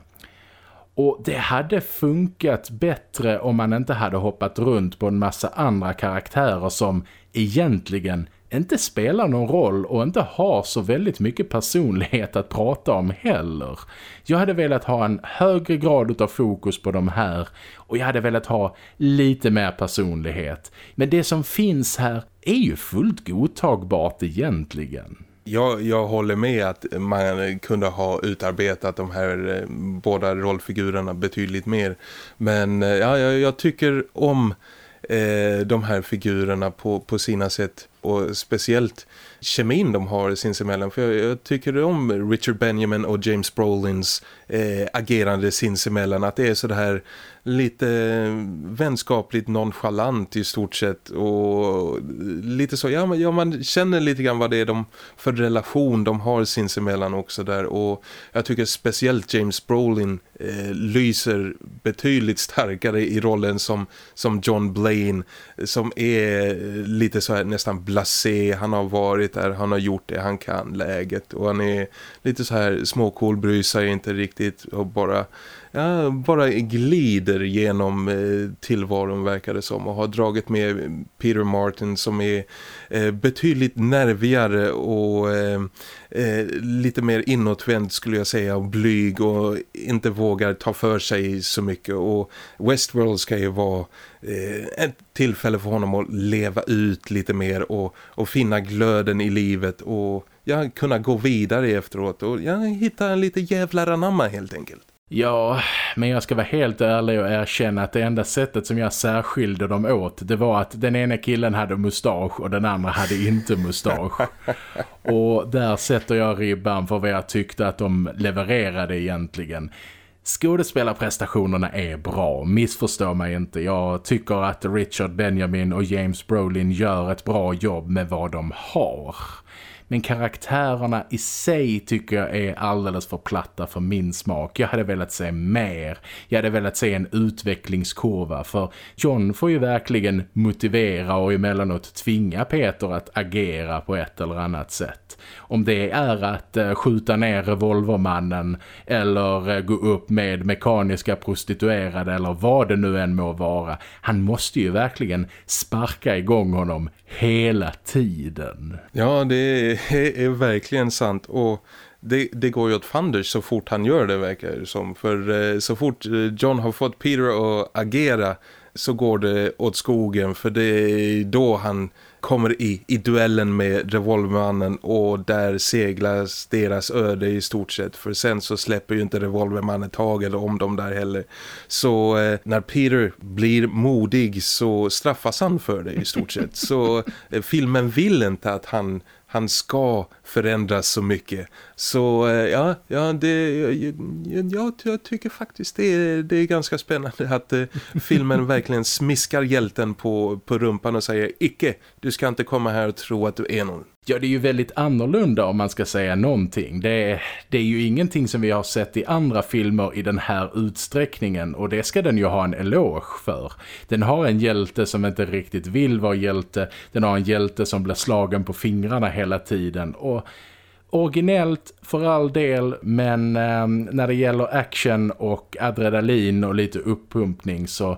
Och det hade funkat bättre om man inte hade hoppat runt på en massa andra karaktärer som egentligen inte spelar någon roll och inte har så väldigt mycket personlighet att prata om heller. Jag hade velat ha en högre grad av fokus på de här och jag hade velat ha lite mer personlighet. Men det som finns här är ju fullt godtagbart egentligen. Jag, jag håller med att man kunde ha utarbetat de här eh, båda rollfigurerna betydligt mer. Men eh, ja, jag, jag tycker om eh, de här figurerna på, på sina sätt. Och speciellt kemin de har sinsemellan. För jag, jag tycker om Richard Benjamin och James Brolins eh, agerande sinsemellan att det är så det här lite vänskapligt nonchalant i stort sett och lite så, ja, ja man känner lite grann vad det är de, för relation de har sinsemellan också där och jag tycker speciellt James Brolin eh, lyser betydligt starkare i rollen som, som John Blaine som är eh, lite så här nästan blasé, han har varit där, han har gjort det han kan läget och han är lite så här småcool, bryr sig inte riktigt och bara ja, bara glider genom eh, tillvaron verkar det som. Och har dragit med Peter Martin som är eh, betydligt nervigare och eh, eh lite mer inåtvänd skulle jag säga och blyg och inte vågar ta för sig så mycket. Och Westworld ska ju vara eh, ett tillfälle för honom att leva ut lite mer och, och finna glöden i livet och ja, kunna gå vidare efteråt och ja, hitta en lite jävlar anamma helt enkelt. Ja, men jag ska vara helt ärlig och erkänna att det enda sättet som jag särskilde dem åt det var att den ena killen hade mustasch och den andra hade inte mustasch. och där sätter jag ribban för vad jag tyckte att de levererade egentligen. Skådespelarprestationerna är bra, missförstå mig inte. Jag tycker att Richard Benjamin och James Brolin gör ett bra jobb med vad de har. Men karaktärerna i sig tycker jag är alldeles för platta för min smak. Jag hade velat se mer. Jag hade velat se en utvecklingskurva för John får ju verkligen motivera och emellanåt tvinga Peter att agera på ett eller annat sätt. Om det är att eh, skjuta ner revolvermannen eller eh, gå upp med mekaniska prostituerade eller vad det nu än må vara. Han måste ju verkligen sparka igång honom hela tiden. Ja, det är, är verkligen sant och det, det, går ju åt fanders så fort han gör det verkar det som. För eh, så fort eh, John har fått Peter att agera så går det åt skogen för det är då han kommer i, i duellen med Revolvermannen och där seglas deras öde i stort sett för sen så släpper ju inte Revolvermannen taget om dem där heller. Så eh, när Peter blir modig så straffas han för det i stort sett. Så eh, filmen vill inte att han han ska förändras så mycket. Så eh, ja, ja det, jag, jag tycker faktiskt det är, det är ganska spännande att eh, filmen verkligen smiskar hjälten på, på rumpan och säger icke, du ska inte komma här och tro att du är någon. Ja, det är ju väldigt annorlunda om man ska säga någonting. Det är, det är ju ingenting som vi har sett i andra filmer i den här utsträckningen och det ska den ju ha en eloge för. Den har en hjälte som inte riktigt vill vara hjälte. Den har en hjälte som blir slagen på fingrarna hela tiden och originellt för all del men eh, när det gäller action och adrenalin och lite uppumpning så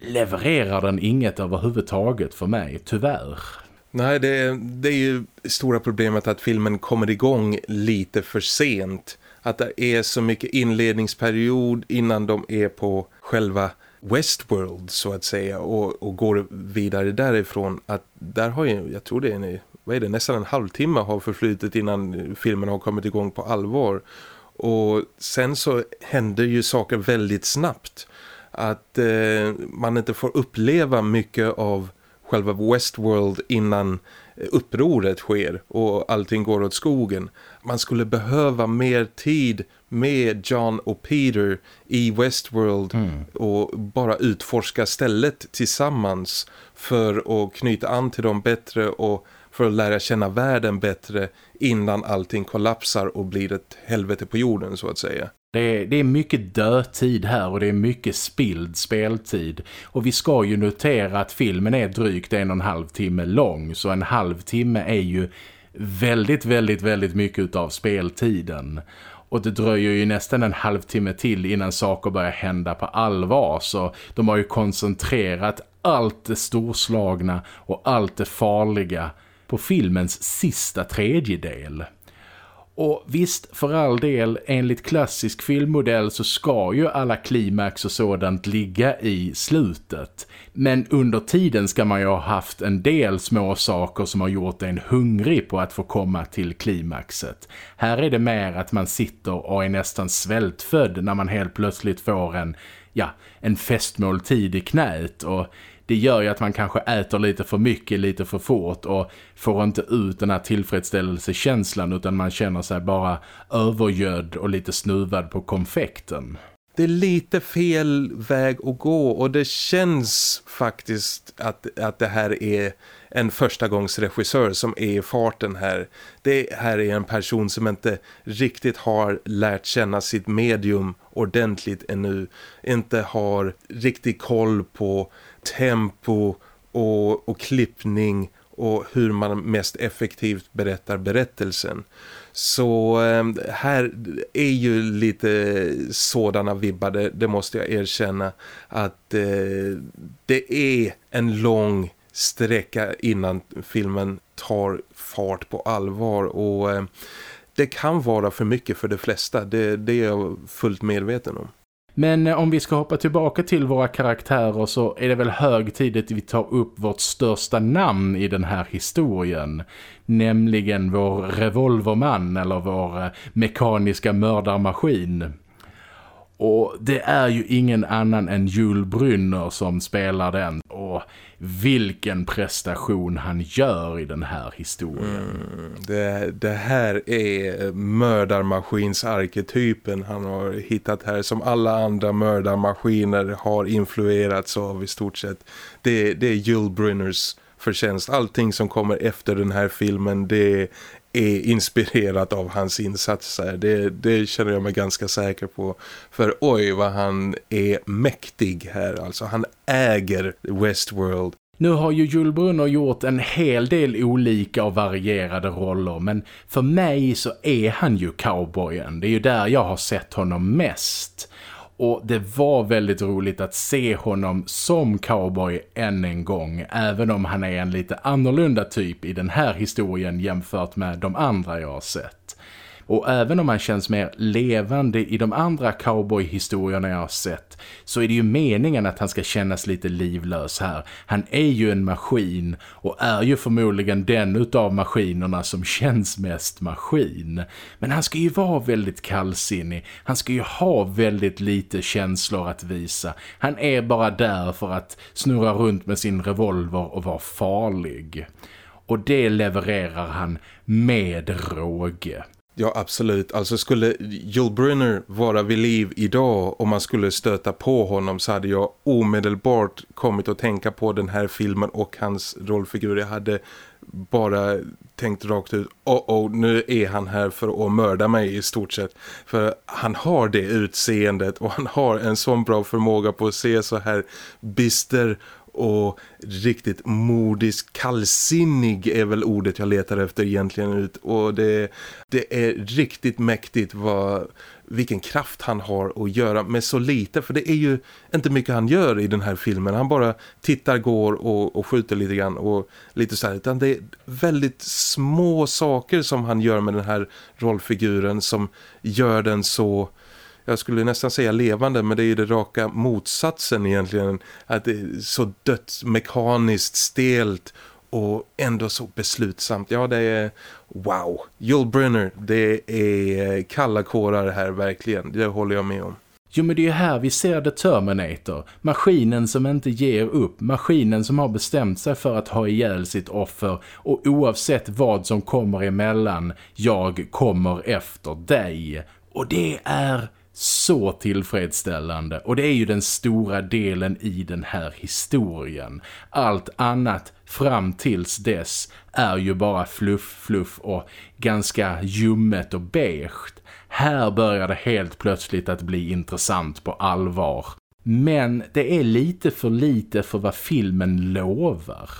levererar den inget överhuvudtaget för mig, tyvärr. Nej, det är, det är ju stora problemet att filmen kommer igång lite för sent. Att det är så mycket inledningsperiod innan de är på själva Westworld så att säga och, och går vidare därifrån. Att där har ju, jag tror det är en, vad är det, nästan en halvtimme har förflutit innan filmen har kommit igång på allvar. Och sen så händer ju saker väldigt snabbt. Att eh, man inte får uppleva mycket av själva Westworld innan upproret sker och allting går åt skogen. Man skulle behöva mer tid med John och Peter i Westworld mm. och bara utforska stället tillsammans för att knyta an till dem bättre och för att lära känna världen bättre innan allting kollapsar och blir ett helvete på jorden så att säga. Det är, det är mycket dödtid här och det är mycket spild speltid. Och vi ska ju notera att filmen är drygt en och en halv timme lång. Så en halvtimme är ju väldigt, väldigt, väldigt mycket av speltiden. Och det dröjer ju nästan en halvtimme till innan saker börjar hända på allvar. Så de har ju koncentrerat allt det storslagna och allt det farliga på filmens sista tredjedel. Och visst, för all del, enligt klassisk filmmodell så ska ju alla klimax och sådant ligga i slutet. Men under tiden ska man ju ha haft en del små saker som har gjort en hungrig på att få komma till klimaxet. Här är det mer att man sitter och är nästan svältfödd när man helt plötsligt får en, ja, en festmåltid i knät och det gör ju att man kanske äter lite för mycket, lite för fort och får inte ut den här tillfredsställelsekänslan utan man känner sig bara övergödd och lite snuvad på konfekten. Det är lite fel väg att gå och det känns faktiskt att, att det här är en förstagångsregissör som är i farten här. Det här är en person som inte riktigt har lärt känna sitt medium ordentligt ännu. Inte har riktigt koll på tempo och, och klippning och hur man mest effektivt berättar berättelsen. Så ehm, här är ju lite sådana vibbar, det, det måste jag erkänna. Att eh, det är en lång sträcka innan filmen tar fart på allvar och eh, det kan vara för mycket för de flesta, det, det är jag fullt medveten om. Men eh, om vi ska hoppa tillbaka till våra karaktärer så är det väl hög tid att vi tar upp vårt största namn i den här historien. Nämligen vår revolverman eller vår eh, mekaniska mördarmaskin. Och det är ju ingen annan än Jules Brynner som spelar den. Och vilken prestation han gör i den här historien. Mm, det, det, här är mördarmaskinsarketypen han har hittat här som alla andra mördarmaskiner har influerats av i stort sett. Det, det är Jules Brynners förtjänst. Allting som kommer efter den här filmen det är inspirerat av hans insatser. Det, det känner jag mig ganska säker på. För oj vad han är mäktig här. Alltså han äger Westworld. Nu har ju Jules Brunner gjort en hel del olika och varierade roller men för mig så är han ju cowboyen. Det är ju där jag har sett honom mest. Och det var väldigt roligt att se honom som cowboy än en gång. Även om han är en lite annorlunda typ i den här historien jämfört med de andra jag har sett. Och även om han känns mer levande i de andra cowboy-historierna jag har sett så är det ju meningen att han ska kännas lite livlös här. Han är ju en maskin och är ju förmodligen den utav maskinerna som känns mest maskin. Men han ska ju vara väldigt kallsinnig. Han ska ju ha väldigt lite känslor att visa. Han är bara där för att snurra runt med sin revolver och vara farlig. Och det levererar han med råge. Ja, absolut. Alltså skulle Joel Brunner vara vid liv idag och man skulle stöta på honom så hade jag omedelbart kommit att tänka på den här filmen och hans rollfigur. Jag hade bara tänkt rakt ut, oh, oh nu är han här för att mörda mig i stort sett. För han har det utseendet och han har en sån bra förmåga på att se så här bister och riktigt modisk, kallsinnig är väl ordet jag letar efter egentligen ut. Och det, det är riktigt mäktigt vad, vilken kraft han har att göra med så lite. För det är ju inte mycket han gör i den här filmen, han bara tittar, går och, och skjuter lite grann och lite så här, utan det är väldigt små saker som han gör med den här rollfiguren som gör den så jag skulle nästan säga levande men det är ju det raka motsatsen egentligen att det är så dödsmekaniskt stelt och ändå så beslutsamt. Ja, det är wow. Joel Brynner, det är kalla kårar här verkligen. Det håller jag med om. Jo men det är ju här vi ser The Terminator. Maskinen som inte ger upp. Maskinen som har bestämt sig för att ha ihjäl sitt offer. Och oavsett vad som kommer emellan, jag kommer efter dig. Och det är så tillfredsställande och det är ju den stora delen i den här historien. Allt annat fram tills dess är ju bara fluff, fluff och ganska ljummet och beige. Här börjar det helt plötsligt att bli intressant på allvar. Men det är lite för lite för vad filmen lovar.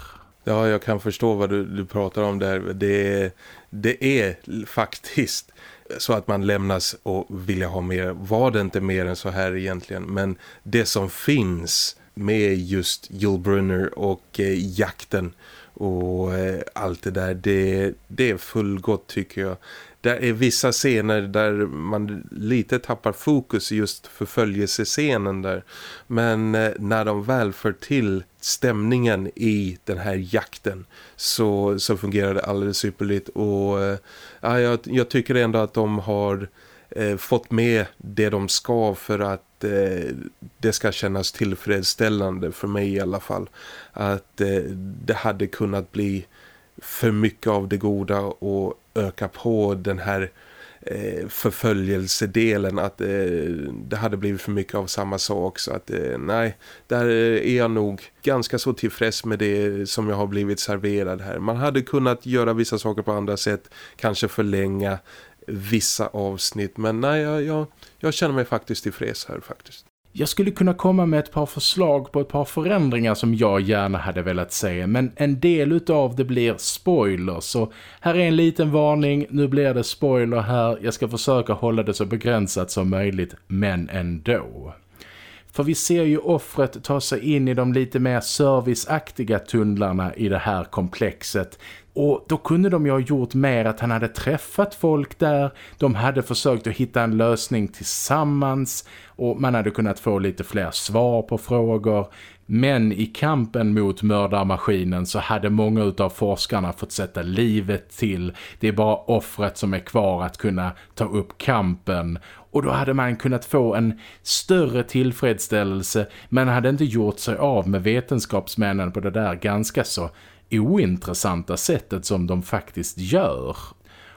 Ja, jag kan förstå vad du, du pratar om där. Det, det är faktiskt så att man lämnas och vill ha mer. Var det inte mer än så här egentligen? Men det som finns med just Joel Brunner och eh, jakten och eh, allt det där, det, det är fullgott tycker jag. Det är vissa scener där man lite tappar fokus just förföljelsescenen där. Men eh, när de väl för till stämningen i den här jakten så, så fungerar det alldeles ypperligt och eh, ja, jag, jag tycker ändå att de har eh, fått med det de ska för att eh, det ska kännas tillfredsställande för mig i alla fall. Att eh, det hade kunnat bli för mycket av det goda och öka på den här eh, förföljelsedelen att eh, det hade blivit för mycket av samma sak så att eh, nej, där är jag nog ganska så tillfreds med det som jag har blivit serverad här. Man hade kunnat göra vissa saker på andra sätt, kanske förlänga vissa avsnitt men nej, jag, jag, jag känner mig faktiskt tillfreds här faktiskt. Jag skulle kunna komma med ett par förslag på ett par förändringar som jag gärna hade velat se men en del utav det blir spoilers så här är en liten varning, nu blir det spoiler här, jag ska försöka hålla det så begränsat som möjligt men ändå. För vi ser ju offret ta sig in i de lite mer serviceaktiga tunnlarna i det här komplexet och då kunde de ju ha gjort mer att han hade träffat folk där. De hade försökt att hitta en lösning tillsammans. Och man hade kunnat få lite fler svar på frågor. Men i kampen mot mördarmaskinen så hade många av forskarna fått sätta livet till. Det är bara offret som är kvar att kunna ta upp kampen. Och då hade man kunnat få en större tillfredsställelse men hade inte gjort sig av med vetenskapsmännen på det där ganska så ointressanta sättet som de faktiskt gör.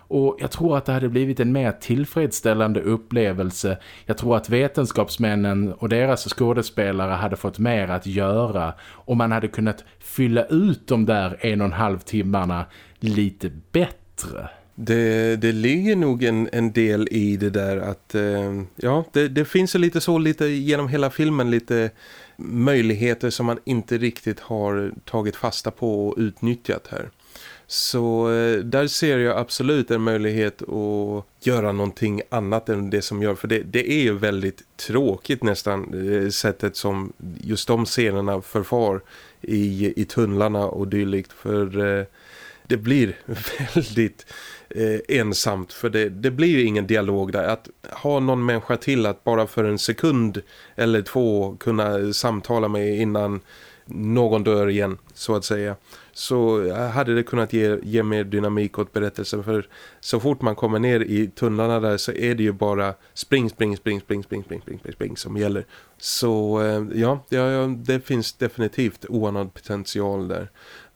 Och jag tror att det hade blivit en mer tillfredsställande upplevelse. Jag tror att vetenskapsmännen och deras skådespelare hade fått mer att göra. Och man hade kunnat fylla ut de där en och en halv timmarna lite bättre. Det, det ligger nog en, en del i det där att eh, ja, det, det finns lite så lite genom hela filmen lite möjligheter som man inte riktigt har tagit fasta på och utnyttjat här. Så eh, där ser jag absolut en möjlighet att göra någonting annat än det som gör. För det, det är ju väldigt tråkigt nästan eh, sättet som just de scenerna förfar i, i tunnlarna och dylikt. För eh, det blir väldigt eh, ensamt för det, det blir ju ingen dialog där. Att ha någon människa till att bara för en sekund eller två kunna samtala med innan någon dör igen så att säga så hade det kunnat ge, ge mer dynamik åt berättelsen för så fort man kommer ner i tunnlarna där så är det ju bara spring, spring, spring, spring, spring, spring, spring, spring, spring som gäller. Så eh, ja, ja, det finns definitivt oanad potential där.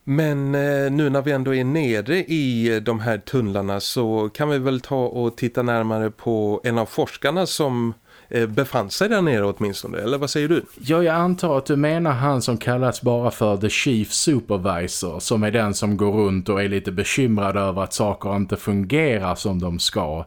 Men eh, nu när vi ändå är nere i de här tunnlarna så kan vi väl ta och titta närmare på en av forskarna som befann sig där nere åtminstone, eller vad säger du? Ja, jag antar att du menar han som kallas bara för The Chief Supervisor som är den som går runt och är lite bekymrad över att saker inte fungerar som de ska.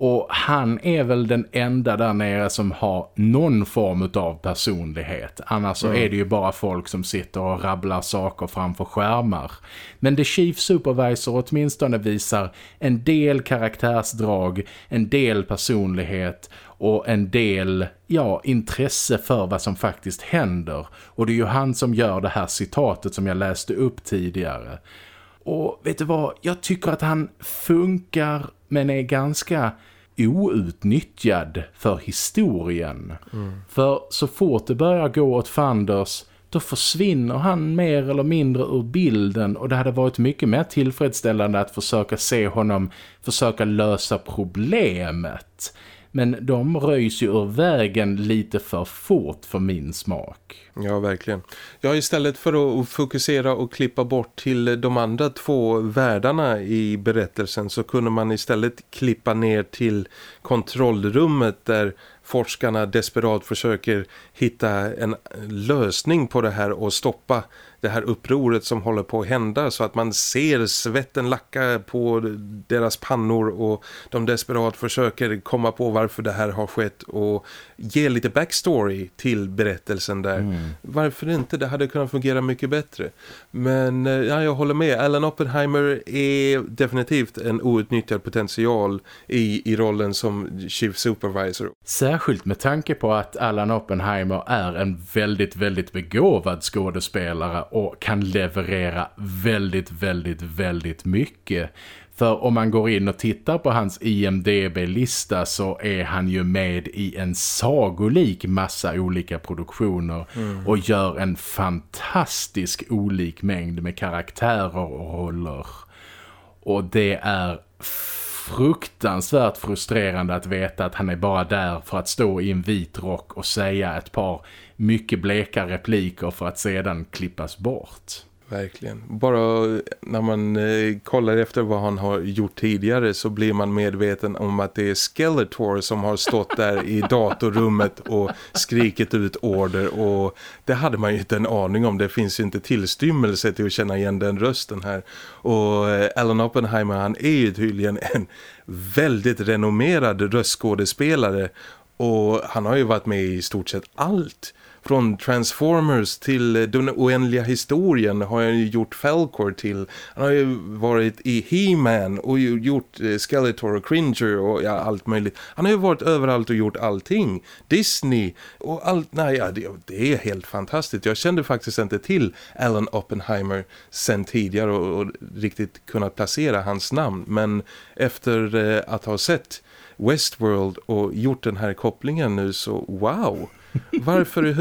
Och han är väl den enda där nere som har någon form av personlighet. Annars mm. så är det ju bara folk som sitter och rabblar saker framför skärmar. Men The Chief Supervisor åtminstone visar en del karaktärsdrag, en del personlighet och en del ja, intresse för vad som faktiskt händer. Och det är ju han som gör det här citatet som jag läste upp tidigare. Och vet du vad, jag tycker att han funkar men är ganska outnyttjad för historien. Mm. För så fort det börjar gå åt Fanders då försvinner han mer eller mindre ur bilden och det hade varit mycket mer tillfredsställande att försöka se honom försöka lösa problemet. Men de röjs ju ur vägen lite för fort för min smak. Ja, verkligen. Ja, istället för att fokusera och klippa bort till de andra två världarna i berättelsen så kunde man istället klippa ner till kontrollrummet där forskarna desperat försöker hitta en lösning på det här och stoppa det här upproret som håller på att hända så att man ser svetten lacka på deras pannor och de desperat försöker komma på varför det här har skett och ge lite backstory till berättelsen där. Mm. Varför inte? Det hade kunnat fungera mycket bättre. Men eh, ja, jag håller med. Alan Oppenheimer är definitivt en outnyttjad potential i, i rollen som Chief Supervisor. Särskilt med tanke på att Alan Oppenheimer är en väldigt, väldigt begåvad skådespelare och kan leverera väldigt, väldigt, väldigt mycket. För om man går in och tittar på hans IMDB-lista så är han ju med i en sagolik massa olika produktioner mm. och gör en fantastisk olik mängd med karaktärer och roller. Och det är fruktansvärt frustrerande att veta att han är bara där för att stå i en vit rock och säga ett par mycket bleka repliker för att sedan klippas bort. Verkligen. Bara eh, när man eh, kollar efter vad han har gjort tidigare så blir man medveten om att det är Skeletor som har stått där i datorrummet och skrikit ut order och det hade man ju inte en aning om. Det finns ju inte tillstymmelse till att känna igen den rösten här. Och eh, Alan Oppenheimer han är ju tydligen en väldigt renommerad röstskådespelare och han har ju varit med i stort sett allt från Transformers till den oändliga historien har han ju gjort Falcor till. Han har ju varit i He-Man och gjort eh, Skeletor och Cringer och ja, allt möjligt. Han har ju varit överallt och gjort allting. Disney och allt. Nej, ja, det, det, är helt fantastiskt. Jag kände faktiskt inte till Alan Oppenheimer sen tidigare och, och riktigt kunnat placera hans namn. Men efter eh, att ha sett Westworld och gjort den här kopplingen nu så wow! Varför i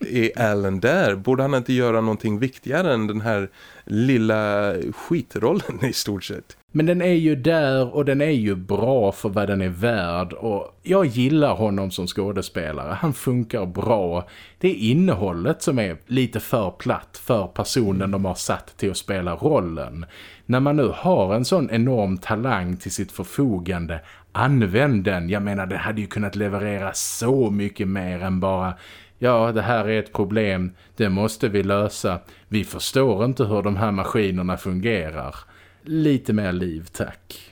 är Allen där? Borde han inte göra någonting viktigare än den här lilla skitrollen i stort sett? Men den är ju där och den är ju bra för vad den är värd och jag gillar honom som skådespelare. Han funkar bra. Det är innehållet som är lite för platt för personen de har satt till att spela rollen. När man nu har en sån enorm talang till sitt förfogande, använd den. Jag menar, det hade ju kunnat leverera så mycket mer än bara ja, det här är ett problem, det måste vi lösa. Vi förstår inte hur de här maskinerna fungerar lite mer liv, tack.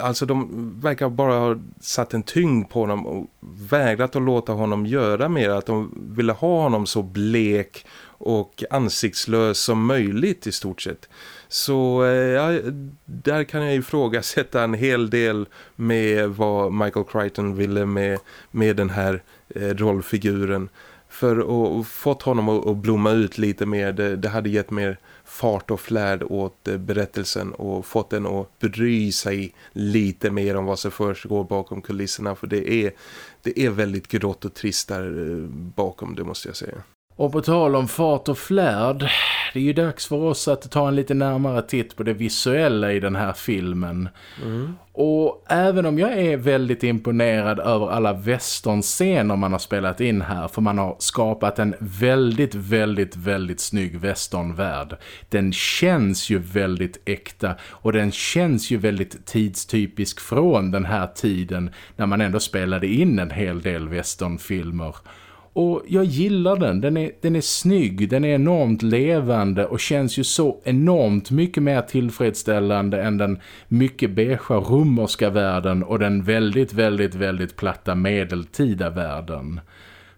Alltså de verkar bara ha satt en tyngd på honom och vägrat att låta honom göra mer. Att de ville ha honom så blek och ansiktslös som möjligt i stort sett. Så eh, ja, där kan jag ifrågasätta en hel del med vad Michael Crichton ville med, med den här eh, rollfiguren. För att fått honom att blomma ut lite mer, det, det hade gett mer fart och flärd åt eh, berättelsen och fått den att bry sig lite mer om vad som försiggår bakom kulisserna för det är, det är väldigt grått och trist där bakom det måste jag säga. Och på tal om fart och flärd, det är ju dags för oss att ta en lite närmare titt på det visuella i den här filmen. Mm. Och även om jag är väldigt imponerad över alla västernscener man har spelat in här, för man har skapat en väldigt, väldigt, väldigt snygg västernvärld. Den känns ju väldigt äkta och den känns ju väldigt tidstypisk från den här tiden när man ändå spelade in en hel del västernfilmer. Och jag gillar den. Den är, den är snygg, den är enormt levande och känns ju så enormt mycket mer tillfredsställande än den mycket beigea romerska världen och den väldigt, väldigt, väldigt platta medeltida världen.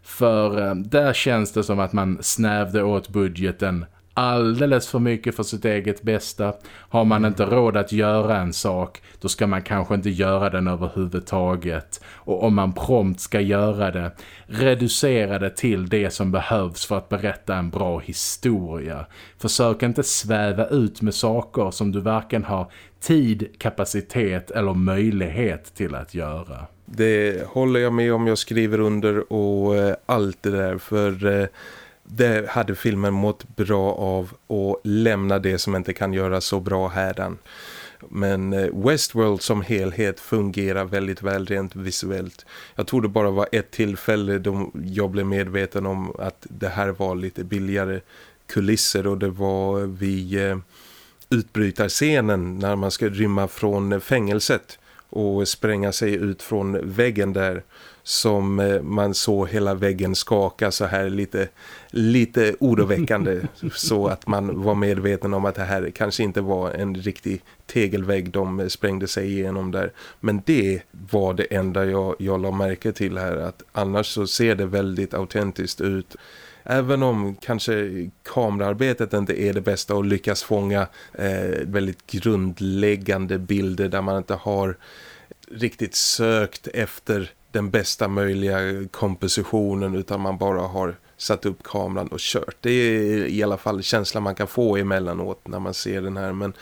För eh, där känns det som att man snävde åt budgeten alldeles för mycket för sitt eget bästa. Har man inte råd att göra en sak, då ska man kanske inte göra den överhuvudtaget. Och om man prompt ska göra det, reducera det till det som behövs för att berätta en bra historia. Försök inte sväva ut med saker som du varken har tid, kapacitet eller möjlighet till att göra. Det håller jag med om jag skriver under och eh, allt det där för... Eh, det hade filmen mått bra av och lämna det som inte kan göra så bra här. Men eh, Westworld som helhet fungerar väldigt väl rent visuellt. Jag tror det bara var ett tillfälle då jag blev medveten om att det här var lite billigare kulisser och det var eh, vid eh, utbrytarscenen när man ska rymma från fängelset och spränga sig ut från väggen där som eh, man såg hela väggen skaka så här lite, lite oroväckande så att man var medveten om att det här kanske inte var en riktig tegelvägg de sprängde sig igenom där. Men det var det enda jag, jag la märke till här att annars så ser det väldigt autentiskt ut. Även om kanske kamerarbetet inte är det bästa och lyckas fånga eh, väldigt grundläggande bilder där man inte har riktigt sökt efter den bästa möjliga kompositionen utan man bara har satt upp kameran och kört. Det är i alla fall känslan man kan få emellanåt när man ser den här men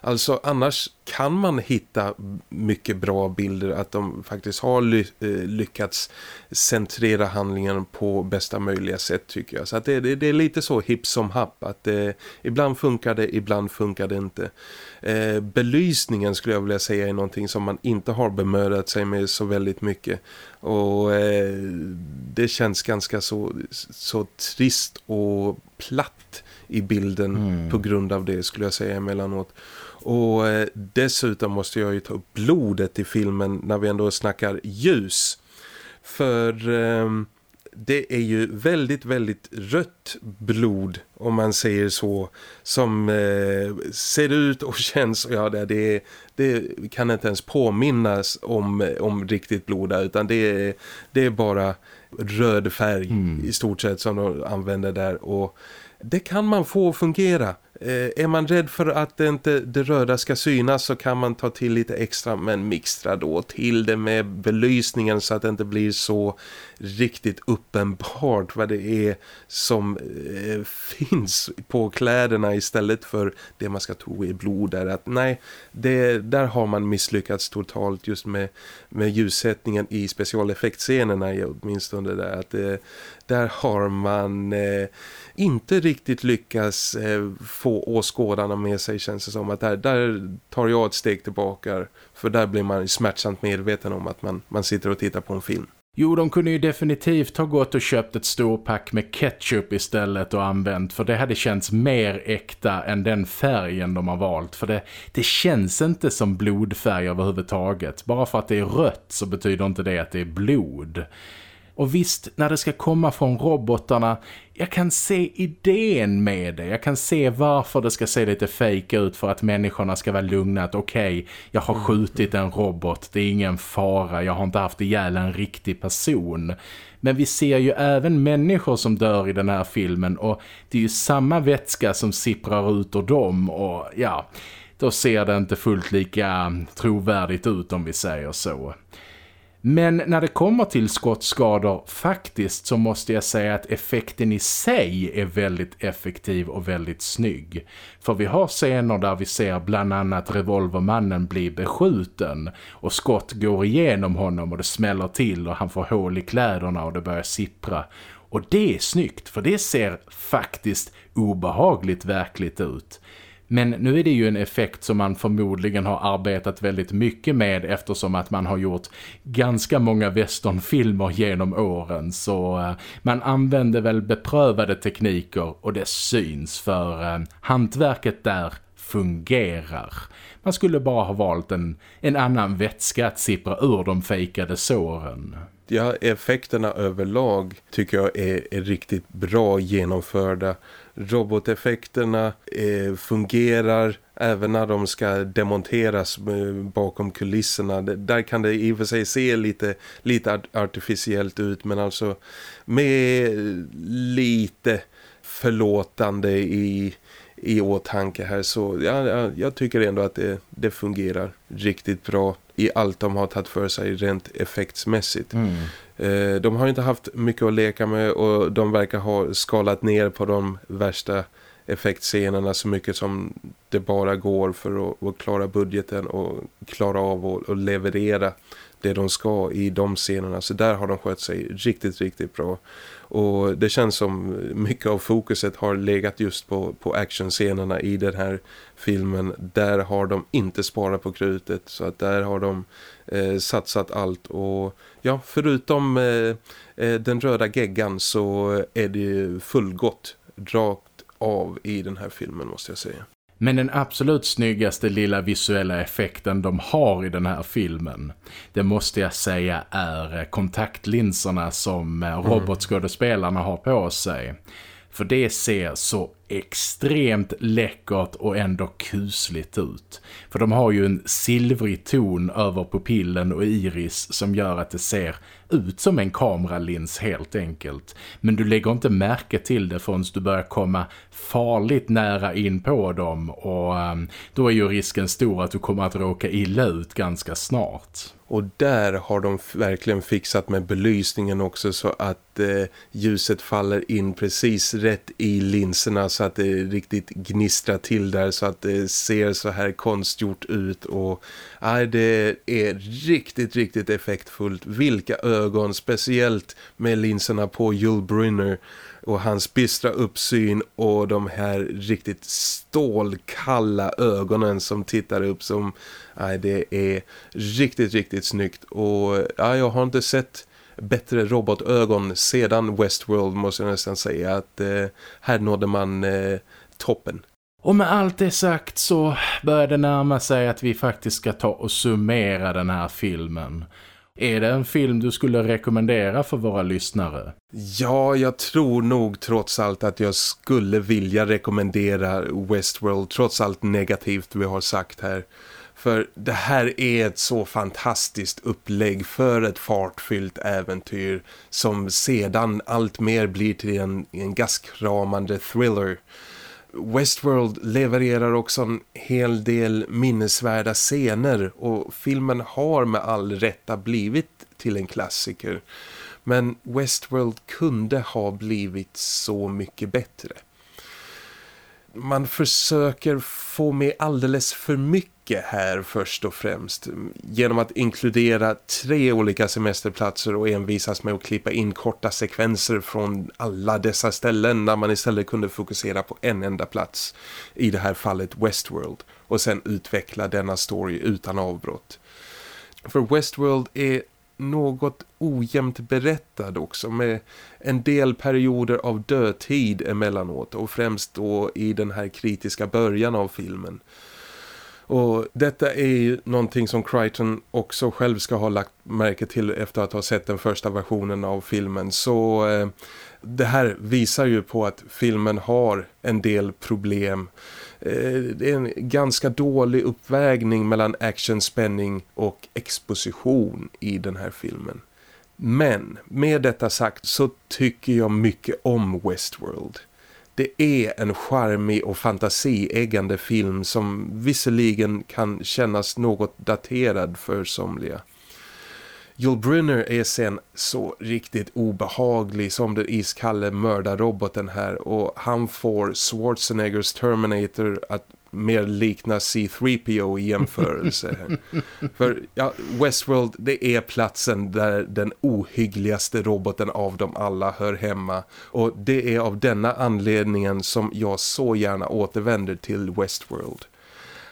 Alltså annars kan man hitta mycket bra bilder att de faktiskt har ly eh, lyckats centrera handlingen på bästa möjliga sätt tycker jag. Så att det, det, det är lite så hipp som happ att eh, ibland funkar det, ibland funkar det inte. Eh, belysningen skulle jag vilja säga är någonting som man inte har bemödat sig med så väldigt mycket. Och eh, det känns ganska så, så trist och platt i bilden mm. på grund av det skulle jag säga emellanåt. Och eh, dessutom måste jag ju ta upp blodet i filmen när vi ändå snackar ljus. För eh, det är ju väldigt, väldigt rött blod om man säger så. Som eh, ser ut och känns, ja det, det, kan inte ens påminnas om, om riktigt blod utan det är, det är bara röd färg mm. i stort sett som de använder där och det kan man få fungera. Eh, är man rädd för att det inte det röda ska synas så kan man ta till lite extra men mixtra då till det med belysningen så att det inte blir så riktigt uppenbart vad det är som eh, finns på kläderna istället för det man ska tro är blod där. Att, nej, det, där har man misslyckats totalt just med, med ljussättningen i specialeffektscenerna åtminstone där. Att, eh, där har man eh, inte riktigt lyckas eh, få åskådarna med sig känns det som att där, där tar jag ett steg tillbaka för där blir man smärtsamt medveten om att man, man sitter och tittar på en film. Jo, de kunde ju definitivt ha gått och köpt ett storpack med ketchup istället och använt för det hade känts mer äkta än den färgen de har valt för det, det känns inte som blodfärg överhuvudtaget. Bara för att det är rött så betyder inte det att det är blod. Och visst, när det ska komma från robotarna, jag kan se idén med det. Jag kan se varför det ska se lite fake ut för att människorna ska vara lugna att okej, okay, jag har skjutit en robot, det är ingen fara, jag har inte haft ihjäl en riktig person. Men vi ser ju även människor som dör i den här filmen och det är ju samma vätska som sipprar ut ur dem och ja, då ser det inte fullt lika trovärdigt ut om vi säger så. Men när det kommer till skottskador faktiskt så måste jag säga att effekten i sig är väldigt effektiv och väldigt snygg. För vi har scener där vi ser bland annat revolvermannen bli beskjuten och skott går igenom honom och det smäller till och han får hål i kläderna och det börjar sippra. Och det är snyggt för det ser faktiskt obehagligt verkligt ut. Men nu är det ju en effekt som man förmodligen har arbetat väldigt mycket med eftersom att man har gjort ganska många westernfilmer genom åren så uh, man använder väl beprövade tekniker och det syns för uh, hantverket där fungerar. Man skulle bara ha valt en, en annan vätska att sippra ur de fejkade såren. Ja, effekterna överlag tycker jag är, är riktigt bra genomförda roboteffekterna eh, fungerar även när de ska demonteras eh, bakom kulisserna. Där kan det i och för sig se lite, lite artificiellt ut men alltså med lite förlåtande i, i åtanke här så ja, jag tycker ändå att det, det fungerar riktigt bra i allt de har tagit för sig rent effektsmässigt. Mm. Eh, de har inte haft mycket att leka med och de verkar ha skalat ner på de värsta effektscenerna så mycket som det bara går för att, att klara budgeten och klara av att leverera det de ska i de scenerna. Så där har de skött sig riktigt, riktigt bra. Och det känns som mycket av fokuset har legat just på, på actionscenerna i den här filmen. Där har de inte sparat på krutet så att där har de eh, satsat allt. Och ja, förutom eh, eh den röda geggan så är det fullgott rakt av i den här filmen måste jag säga. Men den absolut snyggaste lilla visuella effekten de har i den här filmen det måste jag säga är kontaktlinserna som eh, mm. robotskådespelarna har på sig. För det ser så extremt läckert och ändå kusligt ut. För de har ju en silvrig ton över pupillen och iris som gör att det ser ut som en kameralins helt enkelt. Men du lägger inte märke till det förrän du börjar komma farligt nära in på dem och um, då är ju risken stor att du kommer att råka illa ut ganska snart. Och där har de verkligen fixat med belysningen också så att eh, ljuset faller in precis rätt i linserna så att det riktigt gnistrar till där så att det ser så här konstgjort ut och Nej, det är riktigt, riktigt effektfullt. Vilka ögon, speciellt med linserna på Jules Brynner och hans bistra uppsyn och de här riktigt stålkalla ögonen som tittar upp som nej, det är riktigt riktigt snyggt och ja, jag har inte sett bättre robotögon sedan Westworld måste jag nästan säga att eh, här nådde man eh, toppen. Och med allt det sagt så börjar det närma sig att vi faktiskt ska ta och summera den här filmen. Är det en film du skulle rekommendera för våra lyssnare? Ja, jag tror nog trots allt att jag skulle vilja rekommendera Westworld trots allt negativt vi har sagt här. För det här är ett så fantastiskt upplägg för ett fartfyllt äventyr som sedan allt mer blir till en, en gaskramande thriller. Westworld levererar också en hel del minnesvärda scener och filmen har med all rätta blivit till en klassiker. Men Westworld kunde ha blivit så mycket bättre. Man försöker få med alldeles för mycket mycket här först och främst. Genom att inkludera tre olika semesterplatser och envisas med att klippa in korta sekvenser från alla dessa ställen när man istället kunde fokusera på en enda plats. I det här fallet Westworld. Och sen utveckla denna story utan avbrott. För Westworld är något ojämnt berättad också med en del perioder av dödtid emellanåt och främst då i den här kritiska början av filmen. Och detta är ju någonting som Crichton också själv ska ha lagt märke till efter att ha sett den första versionen av filmen. Så eh, det här visar ju på att filmen har en del problem. Eh, det är en ganska dålig uppvägning mellan action, spänning och exposition i den här filmen. Men med detta sagt så tycker jag mycket om Westworld. Det är en charmig och fantasieggande film som visserligen kan kännas något daterad för somliga. Joel Brynner är sen så riktigt obehaglig som den iskalle mördarroboten här och han får Schwarzeneggers Terminator att mer likna C-3PO i jämförelse. För ja, Westworld det är platsen där den ohyggligaste roboten av dem alla hör hemma. Och det är av denna anledningen som jag så gärna återvänder till Westworld.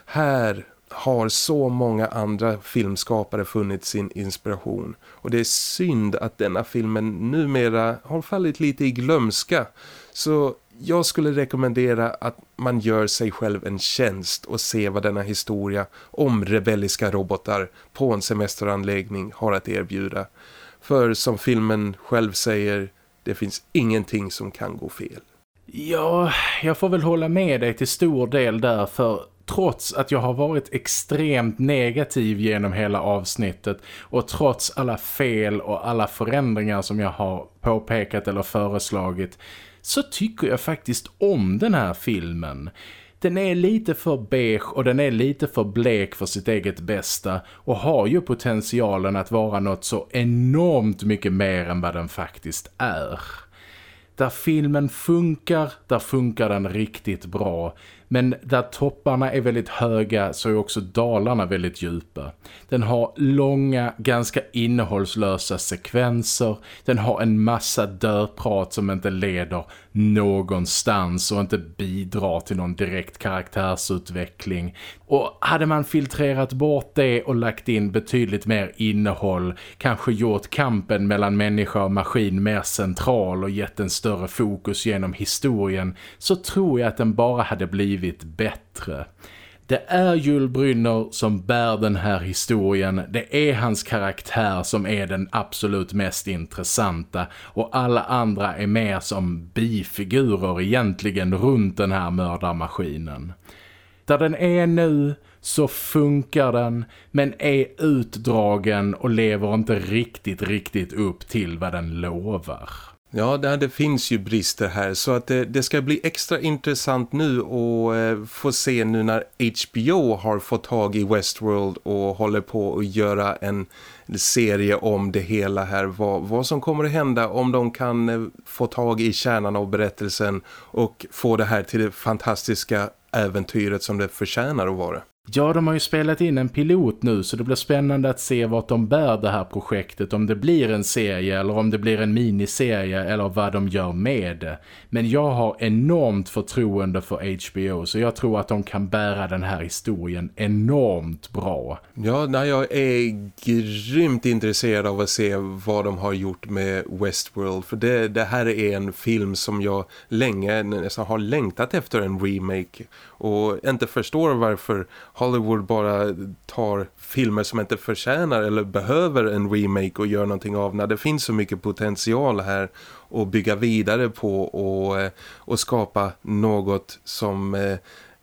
Här har så många andra filmskapare funnit sin inspiration. Och det är synd att denna filmen numera har fallit lite i glömska. Så jag skulle rekommendera att man gör sig själv en tjänst och ser vad denna historia om rebelliska robotar på en semesteranläggning har att erbjuda. För som filmen själv säger, det finns ingenting som kan gå fel. Ja, jag får väl hålla med dig till stor del där för trots att jag har varit extremt negativ genom hela avsnittet och trots alla fel och alla förändringar som jag har påpekat eller föreslagit så tycker jag faktiskt om den här filmen. Den är lite för beige och den är lite för blek för sitt eget bästa och har ju potentialen att vara något så enormt mycket mer än vad den faktiskt är. Där filmen funkar, där funkar den riktigt bra. Men där topparna är väldigt höga så är också dalarna väldigt djupa. Den har långa, ganska innehållslösa sekvenser. Den har en massa dörprat som inte leder någonstans och inte bidrar till någon direkt karaktärsutveckling. Och hade man filtrerat bort det och lagt in betydligt mer innehåll, kanske gjort kampen mellan människa och maskin mer central och gett en större fokus genom historien, så tror jag att den bara hade blivit blivit bättre. Det är Jul Brynner som bär den här historien. Det är hans karaktär som är den absolut mest intressanta. Och alla andra är mer som bifigurer egentligen runt den här mördarmaskinen. Där den är nu så funkar den men är utdragen och lever inte riktigt, riktigt upp till vad den lovar. Ja, det, det finns ju brister här så att det, det ska bli extra intressant nu att eh, få se nu när HBO har fått tag i Westworld och håller på att göra en serie om det hela här. Vad, vad som kommer att hända om de kan eh, få tag i kärnan av berättelsen och få det här till det fantastiska äventyret som det förtjänar att vara. Ja, de har ju spelat in en pilot nu så det blir spännande att se vart de bär det här projektet. Om det blir en serie eller om det blir en miniserie eller vad de gör med det. Men jag har enormt förtroende för HBO så jag tror att de kan bära den här historien enormt bra. Ja, nej, jag är grymt intresserad av att se vad de har gjort med Westworld. För det, det här är en film som jag länge nästan har längtat efter en remake och inte förstår varför Hollywood bara tar filmer som inte förtjänar eller behöver en remake och gör någonting av när det finns så mycket potential här att bygga vidare på och, eh, och skapa något som eh,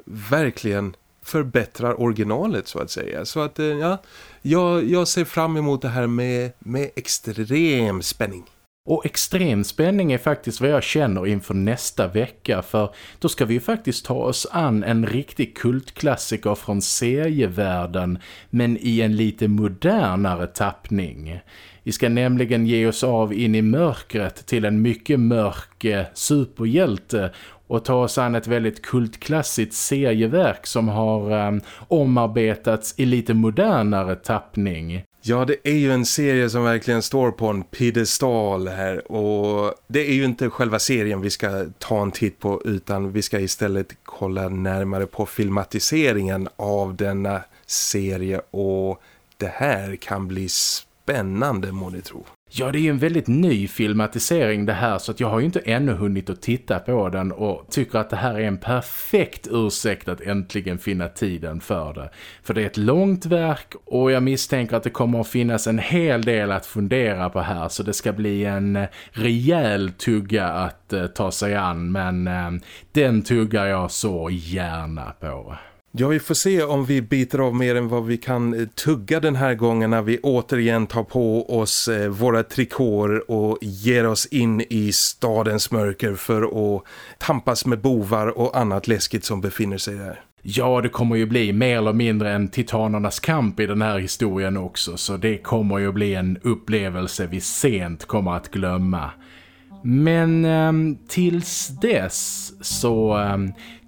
verkligen förbättrar originalet så att säga. Så att eh, ja, jag, jag ser fram emot det här med, med extrem spänning. Och extrem spänning är faktiskt vad jag känner inför nästa vecka för då ska vi ju faktiskt ta oss an en riktig kultklassiker från serievärlden men i en lite modernare tappning. Vi ska nämligen ge oss av in i mörkret till en mycket mörk eh, superhjälte och ta oss an ett väldigt kultklassigt serieverk som har eh, omarbetats i lite modernare tappning. Ja, det är ju en serie som verkligen står på en piedestal här och det är ju inte själva serien vi ska ta en titt på utan vi ska istället kolla närmare på filmatiseringen av denna serie och det här kan bli spännande må ni tro. Ja, det är ju en väldigt ny filmatisering det här så att jag har ju inte ännu hunnit att titta på den och tycker att det här är en perfekt ursäkt att äntligen finna tiden för det. För det är ett långt verk och jag misstänker att det kommer att finnas en hel del att fundera på här så det ska bli en eh, rejäl tugga att eh, ta sig an men eh, den tuggar jag så gärna på. Ja, vi får se om vi biter av mer än vad vi kan eh, tugga den här gången när vi återigen tar på oss eh, våra trikåer och ger oss in i stadens mörker för att tampas med bovar och annat läskigt som befinner sig där. Ja, det kommer ju bli mer eller mindre en titanernas kamp i den här historien också så det kommer ju bli en upplevelse vi sent kommer att glömma. Men eh, tills dess så eh,